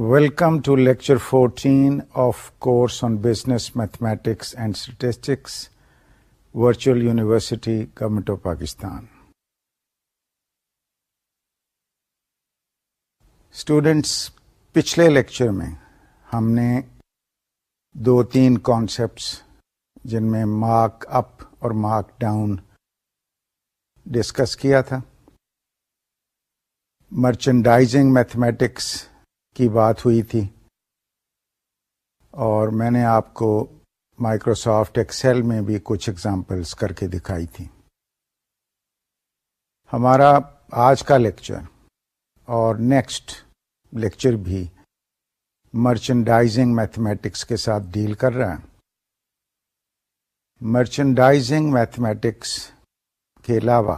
Welcome to lecture fourteen of course on business mathematics and statistics virtual university government of Pakistan students پچھلے lecture میں ہم نے دو تین concepts جن میں مارک اپ اور مارک ڈاؤن ڈسکس کیا تھا. مرچنڈائزنگ میتھمیٹکس کی بات ہوئی تھی۔ اور میں نے آپ کو مائکروسافٹ ایکسل میں بھی کچھ ایگزامپلس کر کے دکھائی تھی۔ ہمارا آج کا لیکچر اور نیکسٹ لیکچر بھی مرچنڈائزنگ میتھمیٹکس کے ساتھ ڈیل کر رہا ہے۔ مرچنڈائزنگ میتھمیٹکس کے علاوہ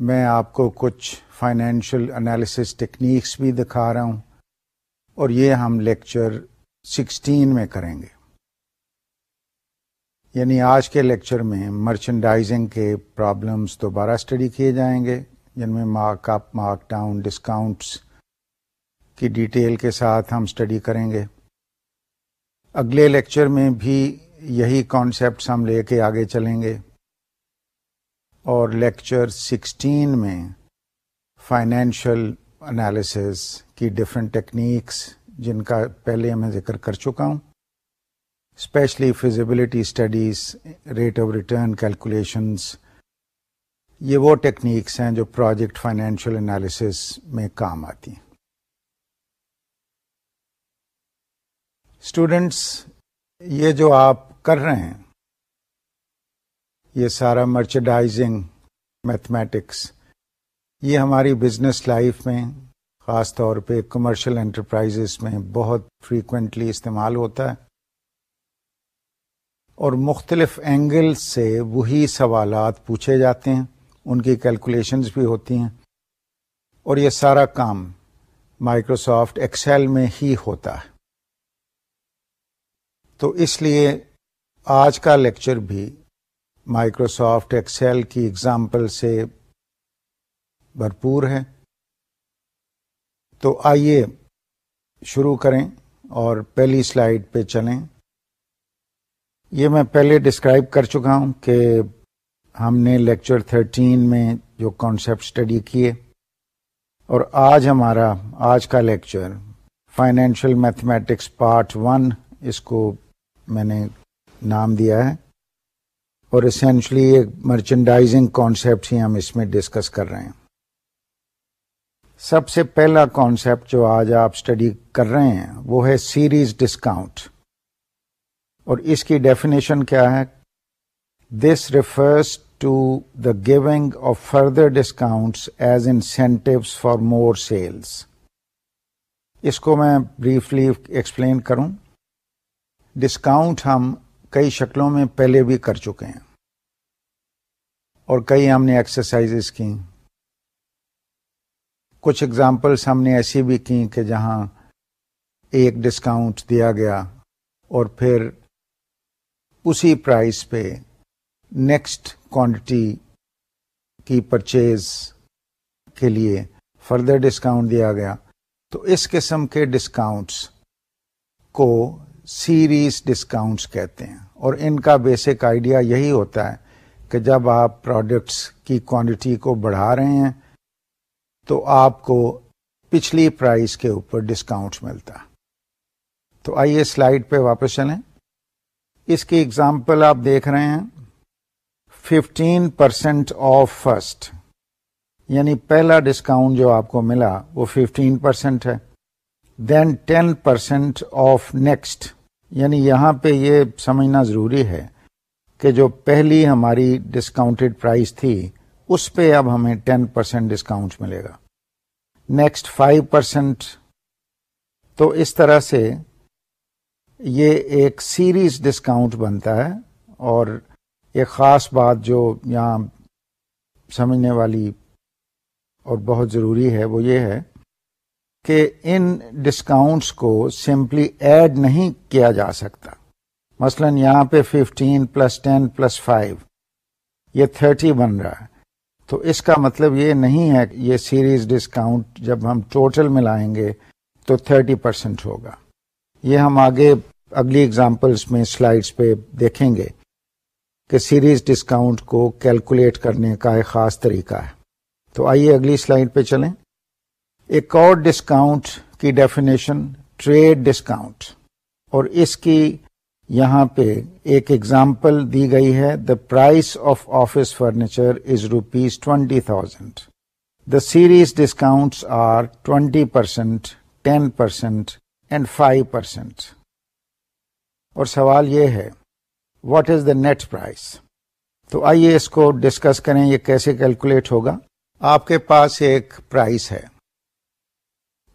میں آپ کو کچھ فائنینشیل انالیسس ٹیکنیکس بھی دکھا رہا ہوں اور یہ ہم لیکچر سکسٹین میں کریں گے۔ یعنی آج کے لیکچر میں مرچنڈائزنگ کے پرابلمس دوبارہ اسٹڈی کیے جائیں گے، جن میں mark up mark down discounts کی ڈیٹیل کے ساتھ ہم اسٹڈی کریں گے۔ اگلے لیکچر میں بھی یہی کانسیپٹس ہم لے کے آگے چلیں گے۔ اور لیکچر سکسٹین میں فائنینشیل انالیسز کی ڈفرینٹ ٹیکنیکس جن کا پہلے میں ذکر کر چکا ہوں۔ Especially feasibility studies rate of return calculations یہ وہ ٹیکنیکس ہیں جو پروجیکٹ فائنینشیل انالیسس میں کام آتی ہیں۔ اسٹوڈینٹس یہ جو آپ کر رہے ہیں یہ سارا مرچنڈائزنگ میتھمیٹکس یہ ہماری بزنس لائف میں، خاص طور پہ کمرشل انٹرپرائز میں بہت فریکوینٹلی استعمال ہوتا ہے۔ اور مختلف اینگل سے وہی سوالات پوچھے جاتے ہیں، ان کی کیلکولیشنز بھی ہوتی ہیں۔ اور یہ سارا کام مائکروسافٹ ایکسل میں ہی ہوتا ہے۔ تو اس لیے آج کا لیکچر بھی مائکروسافٹ ایکسل کی اگزامپل سے بھرپور ہے تو آئیے شروع کریں اور پہلی سلائیڈ پہ چلیں۔ یہ میں پہلے ڈسکرائب کر چکا ہوں کہ ہم نے لیکچر تھرٹین میں جو کانسیپٹ اسٹڈی کیے اور آج ہمارا، آج کا lecture financial mathematics part one, اس کو میں نے نام دیا ہے۔ اور اسینشلی ایک مرچنڈائزنگ کانسیپٹ ہی ہم اس میں ڈسکس کر رہے ہیں۔ سب سے پہلا کانسیپٹ جو آج آپ اسٹڈی کر رہے ہیں وہ ہے سیریز ڈسکاؤنٹ اور اس کی ڈیفینیشن کیا ہے؟ This refers to the giving of further discounts as incentives for more sales اس کو میں بریفلی ایکسپلین کروں۔ ڈسکاؤنٹ ہم کئی شکلوں میں پہلے بھی کر چکے ہیں اور کئی ہم نے ایکسرسائز کی کچھ ایگزامپلس ہم نے ایسی بھی کی کہ جہاں ایک ڈسکاؤنٹ دیا گیا اور پھر اسی پرائز پہ نیکسٹ کوانٹٹی کی پرچیز کے لیے فردر ڈسکاؤنٹ دیا گیا۔ تو اس قسم کے ڈسکاؤنٹس کو سیریز ڈسکاؤنٹس کہتے ہیں۔ اور ان کا بیسک آئیڈیا یہی ہوتا ہے کہ جب آپ پروڈکٹس کی کوانٹٹی کو بڑھا رہے ہیں، تو آپ کو پچھلی پرائز کے اوپر ڈسکاؤنٹ ملتا۔ تو آئیے سلائڈ پہ واپس چلیں۔ اس کی اگزامپل آپ دیکھ رہے ہیں۔ ففٹین پرسینٹ آف فرسٹ یعنی پہلا ڈسکاؤنٹ جو آپ کو ملا وہ ففٹین پرسینٹ ہے۔ Then ten percent of next یعنی یہاں پہ یہ سمجھنا ضروری ہے کہ جو پہلی ہماری ڈسکاؤنٹڈ پرائز تھی، اس پہ اب ہمیں ٹین پرسینٹ ڈسکاؤنٹ ملے گا۔ نیکسٹ فائیو پرسینٹ تو اس طرح سے یہ ایک سیریز ڈسکاؤنٹ بنتا ہے اور ایک خاص بات جو یہاں سمجھنے والی اور بہت ضروری ہے وہ یہ ہے کہ ان ڈسکاؤنٹس کو سمپلی ایڈ نہیں کیا جا سکتا۔ مثلا یہاں پہ fifteen plus ten plus five یہ تھرٹی بن رہا ہے۔ تو اس کا مطلب یہ نہیں ہے کہ یہ سیریز ڈسکاؤنٹ جب ہم ٹوٹل ملائیں گے تو تھرٹی پرسینٹ ہوگا۔ یہ ہم آگے اگلی اگزامپلس میں سلائڈس پہ دیکھیں گے کہ سیریز ڈسکاؤنٹ کو کیلکولیٹ کرنے کا ایک خاص طریقہ ہے۔ تو آئیے اگلی سلائڈ پہ چلیں۔ ایک اور ڈسکاؤنٹ کی ڈیفینیشن ٹریڈ ڈسکاؤنٹ اور اس کی یہاں پہ ایک ایگزامپل دی گئی ہے the price of office furniture is rupees twenty thousand the series discounts are twenty percent ten percent and five percent اور سوال یہ ہے what is the net price تو آئیے اس کو ڈسکس کریں، یہ کیسے کیلکولیٹ ہوگا؟ آپ کے پاس ایک پرائز ہے۔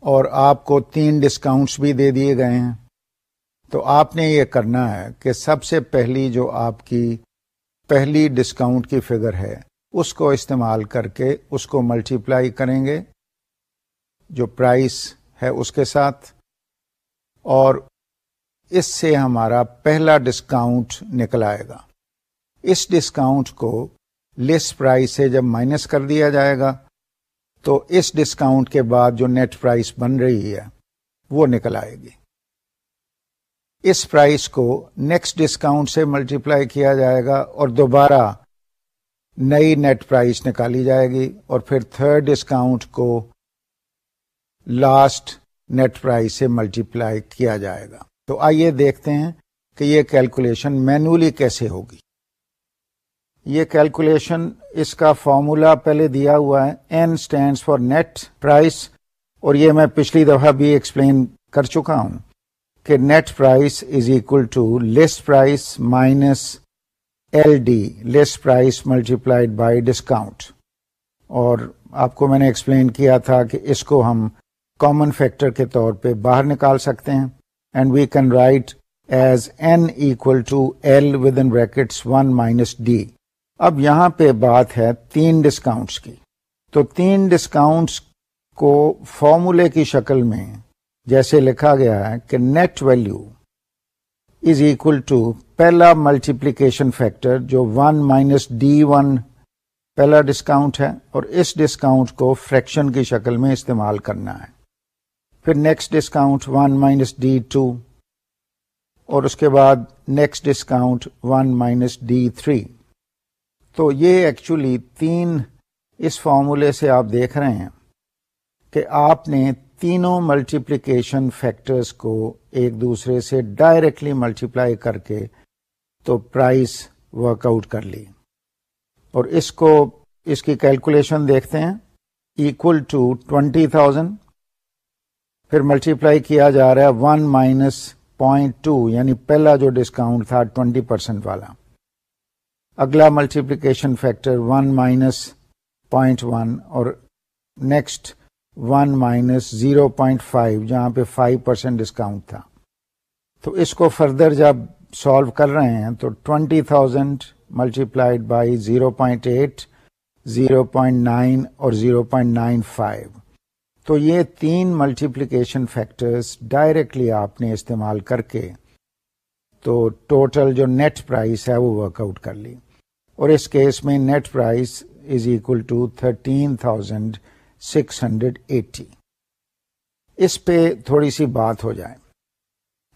اور آپ کو تین ڈسکاؤنٹس بھی دے دیے گئے ہیں۔ تو آپ نے یہ کرنا ہے کہ سب سے پہلی جو آپ کی پہلی ڈسکاؤنٹ کی فگر ہے، اس کو استعمال کر کے اس کو ملٹیپلائی کریں گے، جو پرائس ہے اس کے ساتھ۔ اور اس سے ہمارا پہلا ڈسکاؤنٹ نکل آئے گا۔ اس ڈسکاؤنٹ کو لسٹ پرائز سے جب مائنس کر دیا جائے گا تو اس ڈسکاؤنٹ کے بعد جو نیٹ پرائز بن رہی ہے، وہ نکل آئے گی۔ اس پرائز کو نیکسٹ ڈسکاؤنٹ سے ملٹیپلائی کیا جائے گا اور دوبارہ نئی نیٹ پرائز نکالی جائے گی اور پھر تھرڈ ڈسکاؤنٹ کو لاسٹ نیٹ پرائز سے ملٹیپلائی کیا جائے گا۔ تو آئیے دیکھتے ہیں کہ یہ کیلکولیشن مینولی کیسے ہوگی۔ یہ کیلکولیشن اس کا فارمولا پہلے دیا ہوا ہے۔ N stand for net price اور یہ میں پچھلی دفعہ بھی ایکسپلین کر چکا ہوں کہ net price is equal to list price minus L D list price multiplied by discount اور آپ کو میں نے ایکسپلین کیا تھا کہ اس کو ہم کامن فیکٹر کے طور پہ باہر نکال سکتے ہیں۔ And we can write as N equal to L with in brackets one minus D اب یہاں پہ بات ہے تین ڈسکاؤنٹس کی۔ تو تین ڈسکاؤنٹس کو فارمولے کی شکل میں جیسے لکھا گیا ہے کہ net value is equal to پہلا ملٹیپلیکیشن فیکٹر جو ون مائنس ڈی ون پہلا ڈسکاؤنٹ ہے اور اس ڈسکاؤنٹ کو فریکشن کی شکل میں استعمال کرنا ہے۔ پھر next discount one minus D two اور اس کے بعد next discount one minus D three تو یہ ایکچولی تین اس فارمولے سے آپ دیکھ رہے ہیں کہ آپ نے تینوں ملٹیپلیکیشن فیکٹرز کو ایک دوسرے سے ڈائریکٹلی ملٹیپلائی کر کے تو پرائز ورک آؤٹ کر لی۔ اور اس کو اس کی کیلکولیشن دیکھتے ہیں۔ اکول ٹو ٹوینٹی تھاؤزینڈ پھر ملٹیپلائی کیا جا رہا ہے ون مائنس پوائنٹ ٹو یعنی پہلا جو ڈسکاؤنٹ تھا ٹوینٹی پرسینٹ والا۔ اگلا multiplication factor one minus point one اور next one minus zero point five جہاں پہ فائیو پرسینٹ ڈسکاؤنٹ تھا۔ تو اس کو فردر جب سالو کر رہے ہیں تو twenty thousand multiplied by zero point eight zero point nine اور زیرو پوائنٹ نائن فائیو تو یہ تین ملٹیپلیکیشن فیکٹرز ڈائریکٹلی آپ نے استعمال کر کے تو ٹوٹل جو نیٹ پرائز ہے وہ ورک آؤٹ کر لی۔ اور اس کیس میں net price is equal to thirteen thousand six hundred eighty اس پہ تھوڑی سی بات ہو جائے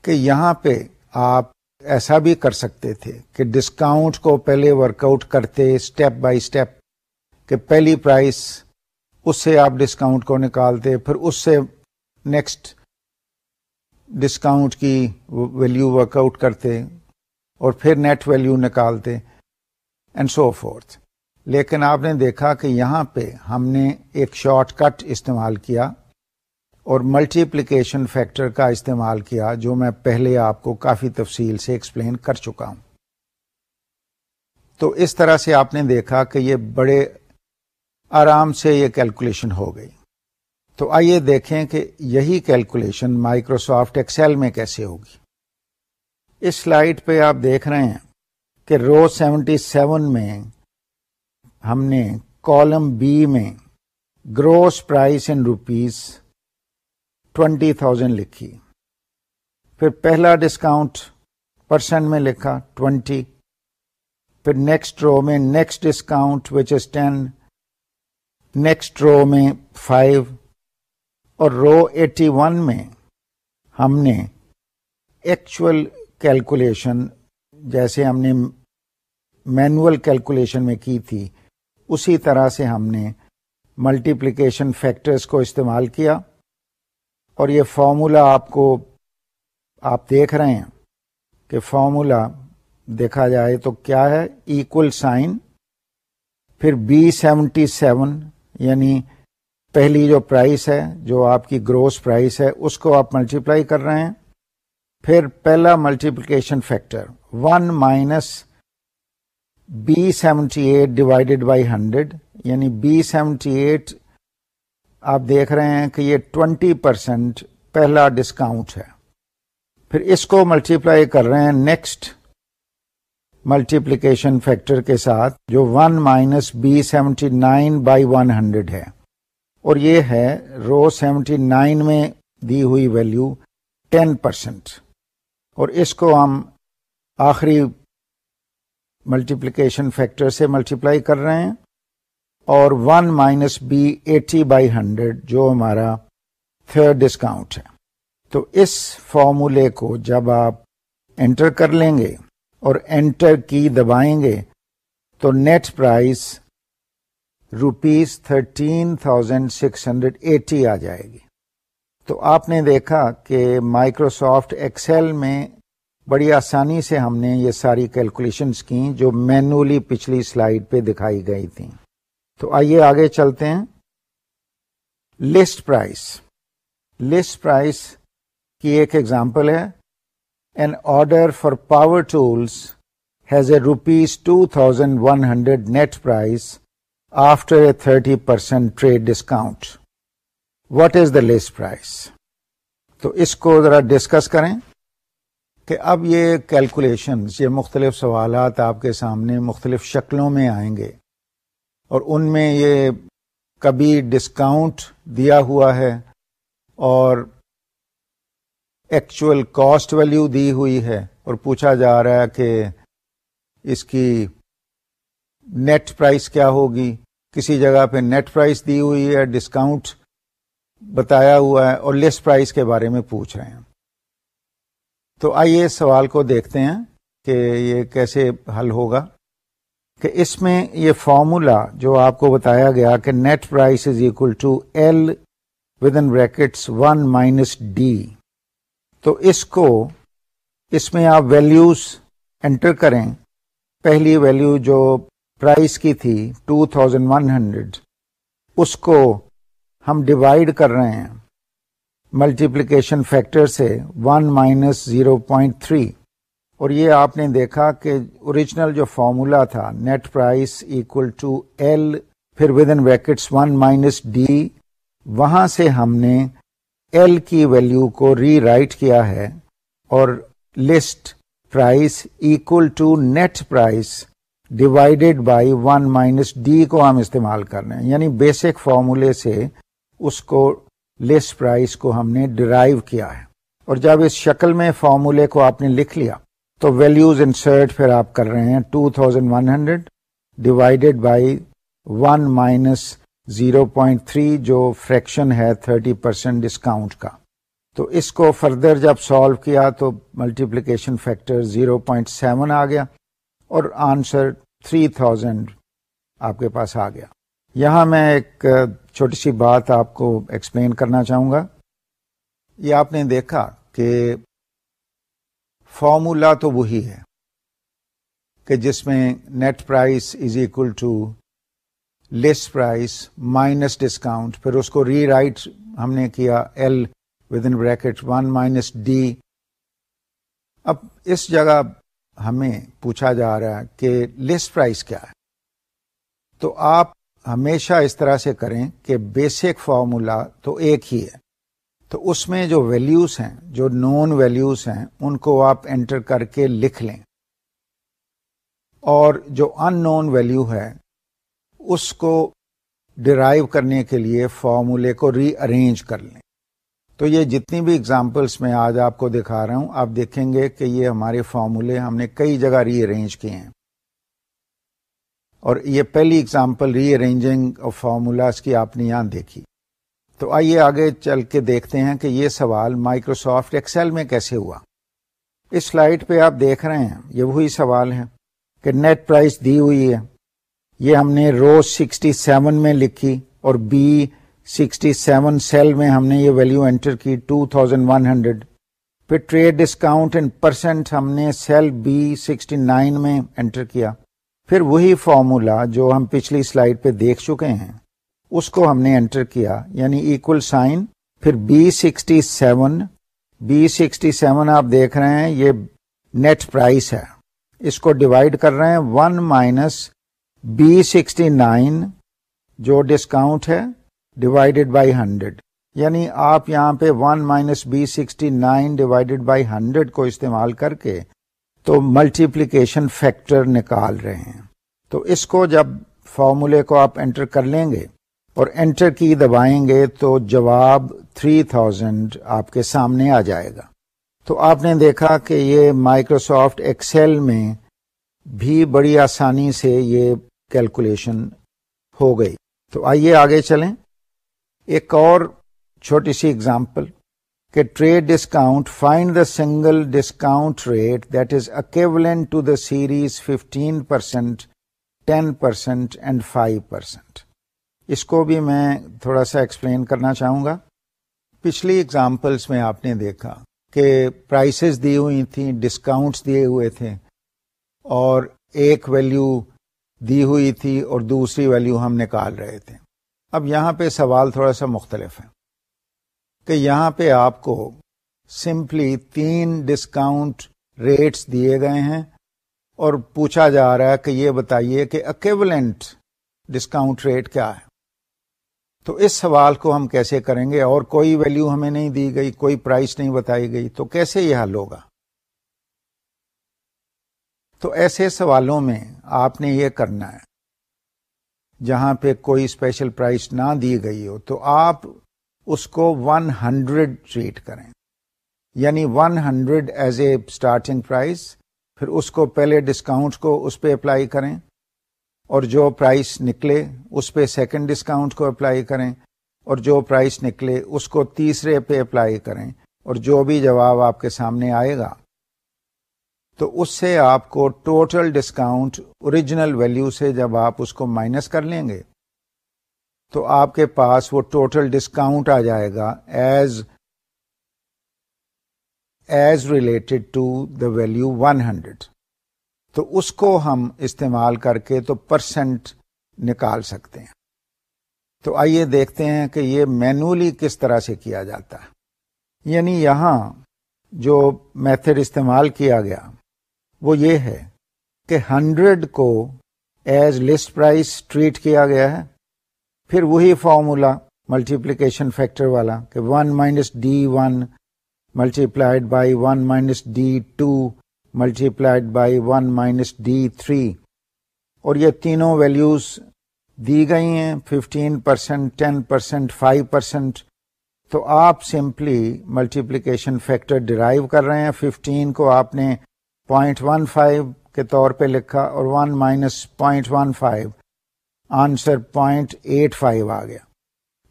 کہ یہاں پہ آپ ایسا بھی کر سکتے تھے کہ ڈسکاؤنٹ کو پہلے ورک آؤٹ کرتے اسٹیپ بائی اسٹیپ کہ پہلی پرائز اس سے آپ ڈسکاؤنٹ کو نکالتے، پھر اس سے نیکسٹ ڈسکاؤنٹ کی ویلو ورک آؤٹ کرتے اور پھر نیٹ ویلو نکالتے۔ اینڈ سو فورتھ لیکن آپ نے دیکھا کہ یہاں پہ ہم نے ایک شارٹ کٹ استعمال کیا اور ملٹیپلیکیشن فیکٹر کا استعمال کیا جو میں پہلے آپ کو کافی تفصیل سے ایکسپلین کر چکا ہوں۔ تو اس طرح سے آپ نے دیکھا کہ یہ بڑے آرام سے یہ کیلکولیشن ہو گئی۔ تو آئیے دیکھیں کہ یہی کیلکولیشن مائکروسافٹ ایکسل میں کیسے ہوگی۔ اس سلائڈ پہ آپ دیکھ رہے ہیں۔ کہ رو سیونٹی سیون میں ہم نے کالم بی میں gross price in rupees twenty thousand لکھی۔ پھر پہلا ڈسکاؤنٹ پرسینٹ میں لکھا ٹوینٹی پھر نیکسٹ رو میں next discount which is ten next row میں فائیو اور رو ایٹی ون میں ہم نے ایکچوئل کیلکولیشن جیسے ہم نے مینوئل کیلکولیشن میں کی تھی، اسی طرح سے ہم نے ملٹیپلیکیشن فیکٹرز کو استعمال کیا اور یہ فارمولا آپ کو، آپ دیکھ رہے ہیں کہ فارمولا دیکھا جائے تو کیا ہے؟ ایکول سائن پھر بی سیونٹی سیون یعنی پہلی جو پرائس ہے، جو آپ کی گروس پرائس ہے، اس کو آپ ملٹیپلائی کر رہے ہیں۔ پھر پہلا multiplication factor one minus B seventy eight divided by hundred یعنی بی سیونٹی ایٹ آپ دیکھ رہے ہیں کہ یہ ٹوینٹی پرسینٹ پہلا ڈسکاؤنٹ ہے۔ پھر اس کو ملٹیپلائی کر رہے ہیں نیکسٹ ملٹیپلیکیشن فیکٹر کے ساتھ جو one minus B seventy nine by one hundred ہے۔ اور یہ ہے رو سیونٹی نائن میں دی ہوئی ویلو ٹین پرسینٹ اور اس کو ہم آخری ملٹیپلیکیشن فیکٹر سے ملٹیپلائی کر رہے ہیں اور one minus B eighty by hundred جو ہمارا تھرڈ ڈسکاؤنٹ ہے۔ تو اس فارمولے کو جب آپ انٹر کر لیں گے اور انٹر کی دبائیں گے تو net price rupees thirteen thousand six hundred eighty آ جائے گی۔ تو آپ نے دیکھا کہ مائکروسافٹ ایکسل میں بڑی آسانی سے ہم نے یہ ساری کیلکولیشنز کی جو مینولی پچھلی سلائیڈ پہ دکھائی گئی تھیں تو آئیے آگے چلتے ہیں۔ لسٹ پرائس لسٹ پرائس کی ایک ایگزامپل ہے۔ An order for power tools has a rupees two thousand one hundred net price after a thirty percent trade discount what is the list price تو اس کو ذرا ڈسکس کریں۔ کہ اب یہ کیلکولیشن یہ مختلف سوالات آپ کے سامنے مختلف شکلوں میں آئیں گے اور ان میں یہ کبھی ڈسکاؤنٹ دیا ہوا ہے اور ایکچوئل کاسٹ ویلیو دی ہوئی ہے اور پوچھا جا رہا ہے کہ اس کی نیٹ پرائس کیا ہوگی؟ کسی جگہ پہ نیٹ پرائس دی ہوئی ہے ڈسکاؤنٹ بتایا ہوا ہے اور لیس پرائس کے بارے میں پوچھ رہے ہیں۔ تو آئیے اس سوال کو دیکھتے ہیں کہ یہ کیسے حل ہوگا کہ اس میں یہ فارمولا جو آپ کو بتایا گیا کہ net price is equal to L with in brackets one minus D تو اس کو اس میں آپ ویلیوز انٹر کریں. پہلی ویلیو جو پرائز کی تھی ٹو تھاؤزینڈ ون ہنڈریڈ اس کو ہم ڈیوائڈ کر رہے ہیں. ملٹیپلیکیشن فیکٹر سے one minus zero point three اور یہ آپ نے دیکھا کہ اوریجنل جو فارمولا تھا net price equal to L پھر with in brackets one minus D وہاں سے ہم نے ایل کی ویلو کو ری رائٹ کیا ہے اور list price equal to net price divided by one minus D کو ہم استعمال کر رہے ہیں. یعنی بیسک فارمولے سے اس کو لسٹ پرائز کو ہم نے ڈرائیو کیا ہے۔ اور جب اس شکل میں فارمولے کو آپ نے لکھ لیا، تو ویلوز انسرٹ پھر آپ کر رہے ہیں two thousand one hundred divided by one minus zero point three جو فریکشن ہے تھرٹی پرسینٹ ڈسکاؤنٹ کا۔ تو اس کو فردر جب سالو کیا تو multiplication factor zero point seven آ گیا اور آنسر تھری تھاؤزینڈ آپ کے پاس آ گیا۔ یہاں میں ایک چھوٹی سی بات آپ کو ایکسپلین کرنا چاہوں گا۔ یہ آپ نے دیکھا کہ فارمولا تو وہی ہے کہ جس میں net price is equal to list price minus discount پھر اس کو ری رائٹ ہم نے کیا L with in bracket one minus D اب اس جگہ ہمیں پوچھا جا رہا ہے کہ لسٹ پرائز کیا ہے۔ تو آپ ہمیشہ اس طرح سے کریں کہ بیسک فارمولا تو ایک ہی ہے۔ تو اس میں جو ویلیوز ہیں، جو نون ویلیوز ہیں، ان کو آپ انٹر کر کے لکھ لیں۔ اور جو ان نون ویلیو ہے، اس کو ڈرائیو کرنے کے لیے فارمولے کو ری ارینج کر لیں۔ تو یہ جتنی بھی اگزامپلس میں آج آپ کو دکھا رہا ہوں، آپ دیکھیں گے کہ یہ ہمارے فارمولے ہم نے کئی جگہ ری ارینج کیے ہیں۔ اور یہ پہلی example rearranging of formulas کی آپ نے یہاں دیکھی۔ تو آئیے آگے چل کے دیکھتے ہیں کہ یہ سوال مائکروسافٹ ایکسل میں کیسے ہوا۔ اس سلائڈ پہ آپ دیکھ رہے ہیں، یہ وہی سوال ہے کہ نیٹ پرائس دی ہوئی ہے۔ یہ ہم نے رو سکسٹی سیون میں لکھی اور بی سکسٹی سیون سیل میں ہم نے یہ ویلو انٹر کی ٹو تھاؤزینڈ ون ہنڈریڈ پھر ٹریڈ ڈسکاؤنٹ ان پرسینٹ ہم نے سیل بی سکسٹی نائن میں انٹر کیا۔ پھر وہی فارمولا جو ہم پچھلی سلائڈ پہ دیکھ چکے ہیں، اس کو ہم نے انٹر کیا یعنی ایکول سائن پھر B sixty seven B sixty seven آپ دیکھ رہے ہیں، یہ نیٹ پرائس ہے۔ اس کو ڈیوائڈ کر رہے ہیں one minus B sixty nine جو ڈسکاؤنٹ ہے ڈیوائڈیڈ بائی ہنڈریڈ یعنی آپ یہاں پہ one minus B sixty nine divided by hundred کو استعمال کر کے تو ملٹیپلیکیشن فیکٹر نکال رہے ہیں۔ تو اس کو جب فارمولے کو آپ انٹر کر لیں گے اور انٹر کی دبائیں گے تو جواب 3000 آپ کے سامنے آ جائے گا۔ تو آپ نے دیکھا کہ یہ مائکروسافٹ ایکسل میں بھی بڑی آسانی سے یہ کیلکولیشن ہو گئی۔ تو آئیے آگے چلیں۔ ایک اور چھوٹی سی اگزامپل کہ trade discount, find the single discount rate that is equivalent to the series fifteen percent ten percent and five percent اس کو بھی میں تھوڑا سا ایکسپلین کرنا چاہوں گا۔ پچھلی ایگزامپلس میں آپ نے دیکھا کہ پرائسز دی ہوئی تھیں ڈسکاؤنٹس دیے ہوئے تھے۔ اور ایک ویلیو دی ہوئی تھی اور دوسری ویلیو ہم نکال رہے تھے۔ اب یہاں پہ سوال تھوڑا سا مختلف ہے۔ کہ یہاں پہ آپ کو سمپلی تین ڈسکاؤنٹ ریٹس دیے گئے ہیں اور پوچھا جا رہا ہے کہ یہ بتائیے کہ اکیولنٹ ڈسکاؤنٹ ریٹ کیا ہے۔ تو اس سوال کو ہم کیسے کریں گے اور کوئی ویلیو ہمیں نہیں دی گئی، کوئی پرائس نہیں بتائی گئی، تو کیسے یہ حل ہوگا؟ تو ایسے سوالوں میں آپ نے یہ کرنا ہے، جہاں پہ کوئی اسپیشل پرائس نہ دی گئی ہو، تو آپ اس کو ون ہنڈریڈ ٹریٹ کریں۔ یعنی one hundred as a starting price پھر اس کو پہلے ڈسکاؤنٹ کو اس پہ اپلائی کریں۔ اور جو پرائس نکلے، اس پہ سیکنڈ ڈسکاؤنٹ کو اپلائی کریں۔ اور جو پرائس نکلے، اس کو تیسرے پہ اپلائی کریں۔ اور جو بھی جواب آپ کے سامنے آئے گا۔ تو اس سے آپ کو ٹوٹل ڈسکاؤنٹ اوریجنل ویلیو سے جب آپ اس کو مائنس کر لیں گے تو آپ کے پاس وہ ٹوٹل ڈسکاؤنٹ آ جائے گا as as related to the value one hundred تو اس کو ہم استعمال کر کے تو پرسنٹ نکال سکتے ہیں۔ تو آئیے دیکھتے ہیں کہ یہ مینولی کس طرح سے کیا جاتا ہے۔ یعنی یہاں جو میتھڈ استعمال کیا گیا، وہ یہ ہے کہ ہنڈریڈ کو ایز لسٹ پرائز ٹریٹ کیا گیا ہے۔ پھر وہی فارمولا ملٹیپلیکیشن فیکٹر والا کہ one minus D one multiplied by one minus D two multiplied by one minus D three اور یہ تینوں ویلوز دی گئی ہیں fifteen percent ten percent five percent تو آپ سمپلی ملٹیپلیکیشن فیکٹر ڈرائیو کر رہے ہیں۔ ففٹین کو آپ نے پوائنٹ ون فائیو کے طور پہ لکھا اور one minus point one five answer point eight five آ گیا۔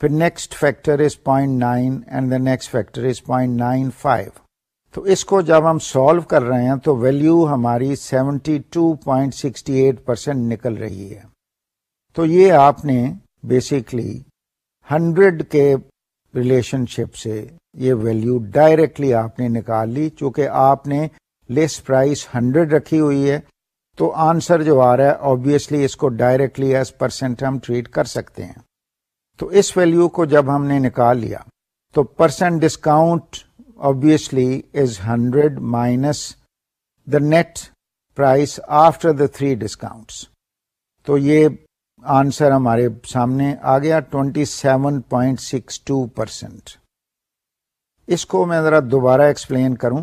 پھر next factor is point nine and the next factor is point nine five تو اس کو جب ہم سالو کر رہے ہیں تو ویلو ہماری seventy two point sixty eight percent نکل رہی ہے۔ تو یہ آپ نے بیسکلی ہنڈریڈ کے ریلیشن شپ سے یہ ویلو ڈائریکٹلی آپ نے نکال لی، چونکہ آپ نے لیس پرائز ہنڈریڈ رکھی ہوئی ہے۔ تو آنسر جو آ رہا ہے آبیسلی اس کو ڈائریکٹلی ایز پرسینٹ ہم ٹریٹ کر سکتے ہیں۔ تو اس ویلو کو جب ہم نے نکال لیا، تو percent discount obviously is 100 minus the net price after the three discounts. تو یہ آنسر ہمارے سامنے آ گیا twenty seven point six two percent اس کو میں ذرا دوبارہ ایکسپلین کروں۔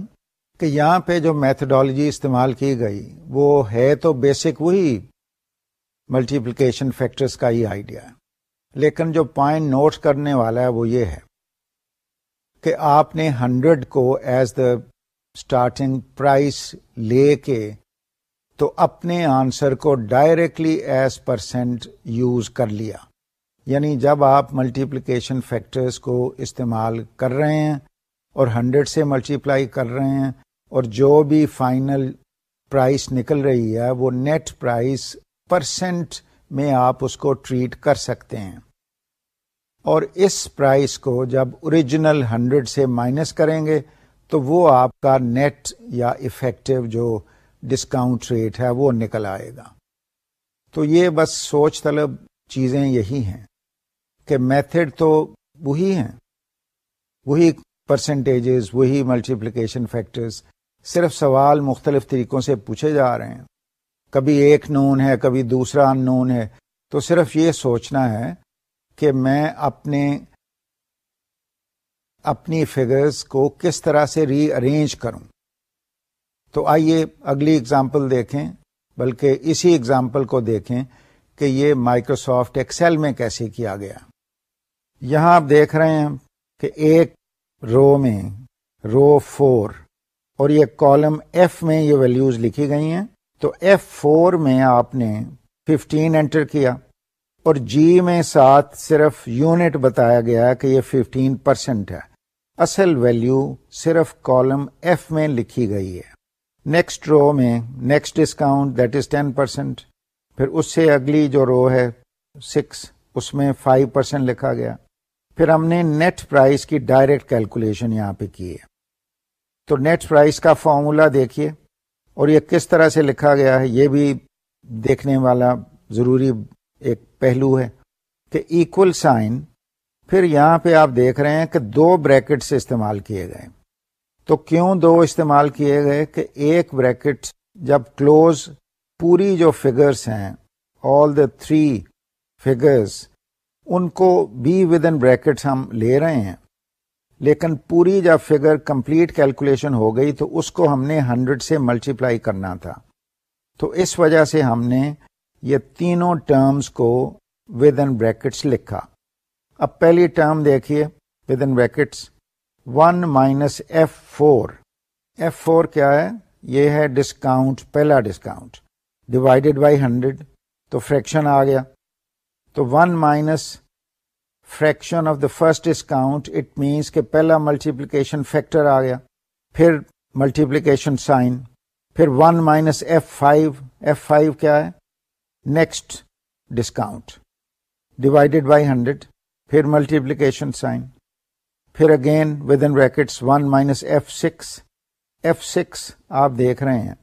کہ یہاں پہ جو میتھڈالوجی استعمال کی گئی، وہ ہے تو بیسک وہی ملٹیپلیکیشن فیکٹرز کا ہی آئیڈیا ہے۔ لیکن جو پوائنٹ نوٹ کرنے والا ہے وہ یہ ہے کہ آپ نے ہنڈریڈ کو ایز دا اسٹارٹنگ پرائس لے کے تو اپنے آنسر کو ڈائریکٹلی ایز پرسینٹ یوز کر لیا۔ یعنی جب آپ ملٹیپلیکیشن فیکٹرز کو استعمال کر رہے ہیں اور ہنڈریڈ سے ملٹیپلائی کر رہے ہیں اور جو بھی فائنل پرائس نکل رہی ہے، وہ نیٹ پرائس پرسنٹ میں آپ اس کو ٹریٹ کر سکتے ہیں۔ اور اس پرائس کو جب اوریجنل ہنڈریڈ سے مائنس کریں گے، تو وہ آپ کا نیٹ یا افیکٹو جو ڈسکاؤنٹ ریٹ ہے، وہ نکل آئے گا۔ تو یہ بس سوچ طلب چیزیں یہی ہیں کہ میتھڈ تو وہی ہیں۔ وہی پرسنٹیجز وہی ملٹیپلیکیشن فیکٹرز صرف سوال مختلف طریقوں سے پوچھے جا رہے ہیں۔ کبھی ایک نون ہے، کبھی دوسرا ان نون ہے۔ تو صرف یہ سوچنا ہے کہ میں اپنے، اپنی فگرز کو کس طرح سے ری ارینج کروں۔ تو آئیے اگلی اگزامپل دیکھیں، بلکہ اسی اگزامپل کو دیکھیں کہ یہ مائکروسافٹ ایکسل میں کیسے کیا گیا۔ یہاں آپ دیکھ رہے ہیں کہ ایک رو میں رو فور اور یہ کالم ایف میں یہ ویلیوز لکھی گئی ہیں۔ تو ایف فور میں آپ نے ففٹین انٹر کیا اور جی میں ساتھ صرف یونٹ بتایا گیا کہ یہ ففٹین پرسینٹ ہے۔ اصل ویلیو صرف کالم ایف میں لکھی گئی ہے۔ نیکسٹ رو میں next discount that is ten percent پھر اس سے اگلی جو رو ہے سکس اس میں فائیو پرسینٹ لکھا گیا۔ پھر ہم نے نیٹ پرائز کی ڈائریکٹ کیلکولیشن یہاں پہ کی ہے۔ تو نیٹ پرائز کا فارمولا دیکھیے اور یہ کس طرح سے لکھا گیا ہے یہ بھی دیکھنے والا ضروری ایک پہلو ہے کہ ایکول سائن پھر یہاں پہ آپ دیکھ رہے ہیں کہ دو بریکٹ سے استعمال کیے گئے تو کیوں دو استعمال کیے گئے؟ کہ ایک بریکٹ جب کلوز پوری جو فگرس ہیں آل دا تھری فگرس ان کو بی ود ان بریکٹس ہم لے رہے ہیں۔ لیکن پوری جب فگر کمپلیٹ کیلکولیشن ہو گئی تو اس کو ہم نے ہنڈریڈ سے ملٹیپلائی کرنا تھا۔ تو اس وجہ سے ہم نے یہ تینوں ٹرمز کو ود ان بریکٹس لکھا۔ اب پہلی ٹرم دیکھیے within brackets one minus F four F four کیا ہے؟ یہ ہے ڈسکاؤنٹ پہلا ڈسکاؤنٹ ڈیوائڈیڈ بائی ہنڈریڈ تو فریکشن آ گیا۔ تو one minus fraction of the first discount it means کہ پہلا ملٹیپلیکیشن فیکٹر آ گیا، پھر ملٹیپلیکیشن سائن پھر one minus F five F five کیا ہے؟ Next discount divided by hundred پھر ملٹیپلیکیشن سائن پھر again within brackets one minus F six F six آپ دیکھ رہے ہیں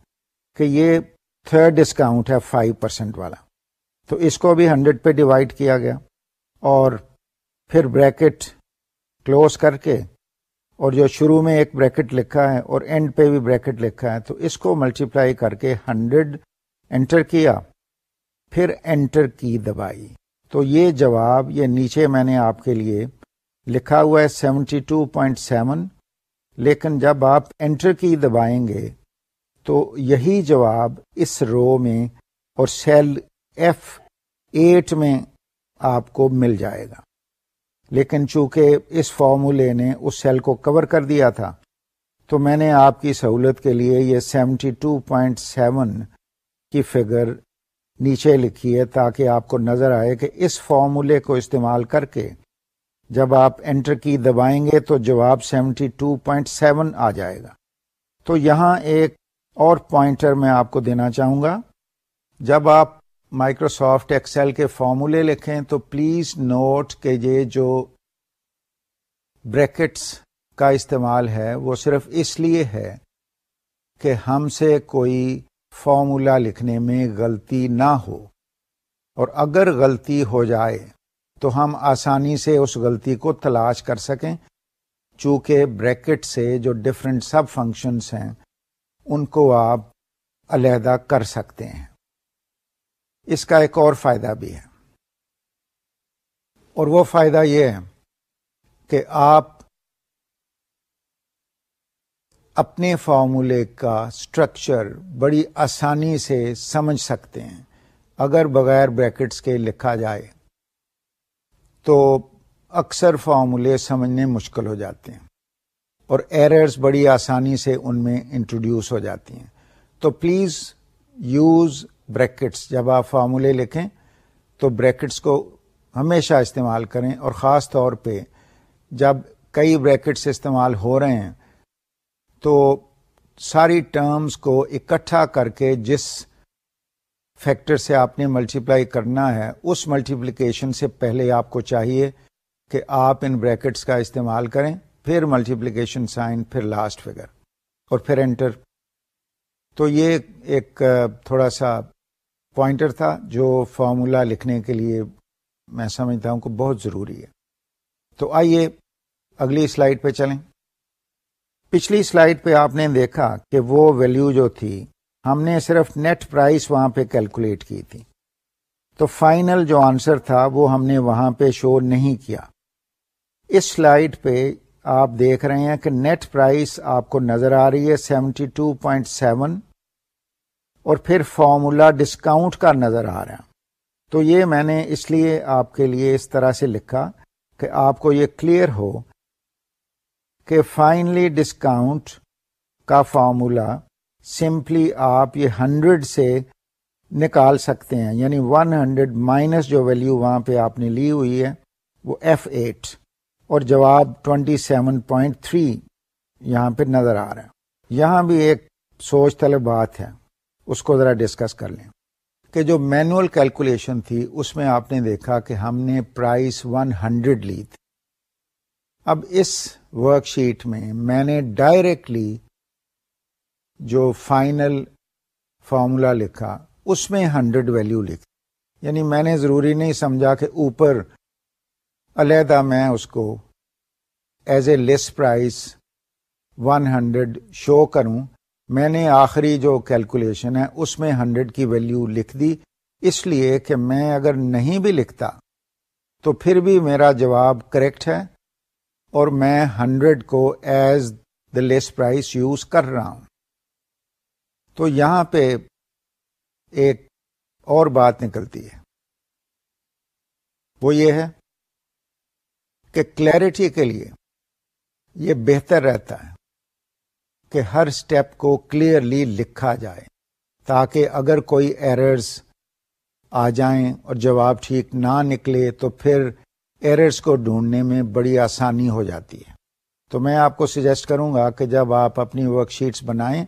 کہ یہ تھرڈ ڈسکاؤنٹ ہے فائیو پرسینٹ والا۔ تو اس کو بھی ہنڈریڈ پہ ڈیوائڈ کیا گیا اور پھر بریکٹ کلوز کر کے اور جو شروع میں ایک بریکٹ لکھا ہے اور اینڈ پہ بھی بریکٹ لکھا ہے، تو اس کو ملٹیپلائی کر کے ہنڈریڈ انٹر کیا، پھر انٹر کی دبائی۔ تو یہ جواب، یہ نیچے میں نے آپ کے لیے لکھا ہوا ہے سیونٹی ٹو پوائنٹ سیون لیکن جب آپ انٹر کی دبائیں گے، تو یہی جواب اس رو میں اور سیل ایف ایٹ میں آپ کو مل جائے گا۔ لیکن چونکہ اس فارمولے نے اس سیل کو کور کر دیا تھا، تو میں نے آپ کی سہولت کے لیے یہ سیونٹی ٹو پوائنٹ سیون کی فگر نیچے لکھی ہے تاکہ آپ کو نظر آئے کہ اس فارمولے کو استعمال کر کے جب آپ انٹر کی دبائیں گے تو جواب سیونٹی ٹو پوائنٹ سیون آ جائے گا۔ تو یہاں ایک اور پوائنٹر میں آپ کو دینا چاہوں گا۔ جب آپ مائکروسافٹ ایکسل کے فارمولے لکھیں تو پلیز نوٹ کہ یہ جو بریکٹس کا استعمال ہے وہ صرف اس لیے ہے کہ ہم سے کوئی فارمولا لکھنے میں غلطی نہ ہو اور اگر غلطی ہو جائے تو ہم آسانی سے اس غلطی کو تلاش کر سکیں۔ چونکہ بریکٹ سے جو ڈفرینٹ سب فنکشنس ہیں ان کو آپ علیحدہ کر سکتے ہیں۔ اس کا ایک اور فائدہ بھی ہے۔ اور وہ فائدہ یہ ہے کہ آپ اپنے فارمولے کا اسٹرکچر بڑی آسانی سے سمجھ سکتے ہیں۔ اگر بغیر بریکٹس کے لکھا جائے تو اکثر فارمولے سمجھنے مشکل ہو جاتے ہیں اور ایررز بڑی آسانی سے ان میں انٹروڈیوس ہو جاتی ہیں۔ تو پلیز یوز بریکٹس جب آپ فارمولے لکھیں تو بریکٹس کو ہمیشہ استعمال کریں اور خاص طور پہ جب کئی بریکٹس استعمال ہو رہے ہیں تو ساری ٹرمز کو اکٹھا کر کے جس فیکٹر سے آپ نے ملٹیپلائی کرنا ہے، اس ملٹیپلیکیشن سے پہلے آپ کو چاہیے کہ آپ ان بریکٹس کا استعمال کریں، پھر ملٹیپلیکیشن سائن پھر لاسٹ فگر اور پھر انٹر تو یہ ایک تھوڑا سا پوائنٹر تھا جو فارمولا لکھنے کے لیے میں سمجھتا ہوں کہ بہت ضروری ہے۔ تو آئیے اگلی سلائڈ پہ چلیں۔ پچھلی سلائڈ پہ آپ نے دیکھا کہ وہ ویلیو جو تھی، ہم نے صرف نیٹ پرائس وہاں پہ کیلکولیٹ کی تھی۔ تو فائنل جو آنسر تھا وہ ہم نے وہاں پہ شو نہیں کیا۔ اس سلائڈ پہ آپ دیکھ رہے ہیں کہ نیٹ پرائس آپ کو نظر آ رہی ہے سیونٹی ٹو پوائنٹ سیون اور پھر فارمولا ڈسکاؤنٹ کا نظر آ رہا تو یہ میں نے اس لیے آپ کے لیے اس طرح سے لکھا کہ آپ کو یہ کلیئر ہو کہ فائنلی ڈسکاؤنٹ کا فارمولا سمپلی آپ یہ ہنڈریڈ سے نکال سکتے ہیں یعنی ون ہنڈریڈ مائنس جو ویلو وہاں پہ آپ نے لی ہوئی ہے، وہ ایف ایٹ۔ اور جواب ٹوینٹی سیون پوائنٹ تھری یہاں پہ نظر آ رہا ہے۔ یہاں بھی ایک سوچ طلب بات ہے۔ اس کو ذرا ڈسکس کر لیں۔ کہ جو مینوئل کیلکولیشن تھی، اس میں آپ نے دیکھا کہ ہم نے پرائس ون ہنڈریڈ لی تھی۔ اب اس ورک شیٹ میں میں نے ڈائریکٹلی جو فائنل فارمولا لکھا، اس میں ہنڈریڈ ویلو لکھ یعنی میں نے ضروری نہیں سمجھا کہ اوپر علیحدہ میں اس کو as a list price one hundred show کروں۔ میں نے آخری جو کیلکولیشن ہے، اس میں ہنڈریڈ کی ویلو لکھ دی۔ اس لیے کہ میں اگر نہیں بھی لکھتا تو پھر بھی میرا جواب کریکٹ ہے اور میں ہنڈریڈ کو as the list price use کر رہا ہوں۔ تو یہاں پہ ایک اور بات نکلتی ہے۔ وہ یہ ہے کہ کلیرٹی کے لیے یہ بہتر رہتا ہے کہ ہر سٹیپ کو کلیئرلی لکھا جائے تاکہ اگر کوئی ایررز آ جائیں اور جواب ٹھیک نہ نکلے تو پھر ایررز کو ڈھونڈنے میں بڑی آسانی ہو جاتی ہے۔ تو میں آپ کو سجیسٹ کروں گا کہ جب آپ اپنی ورک شیٹس بنائیں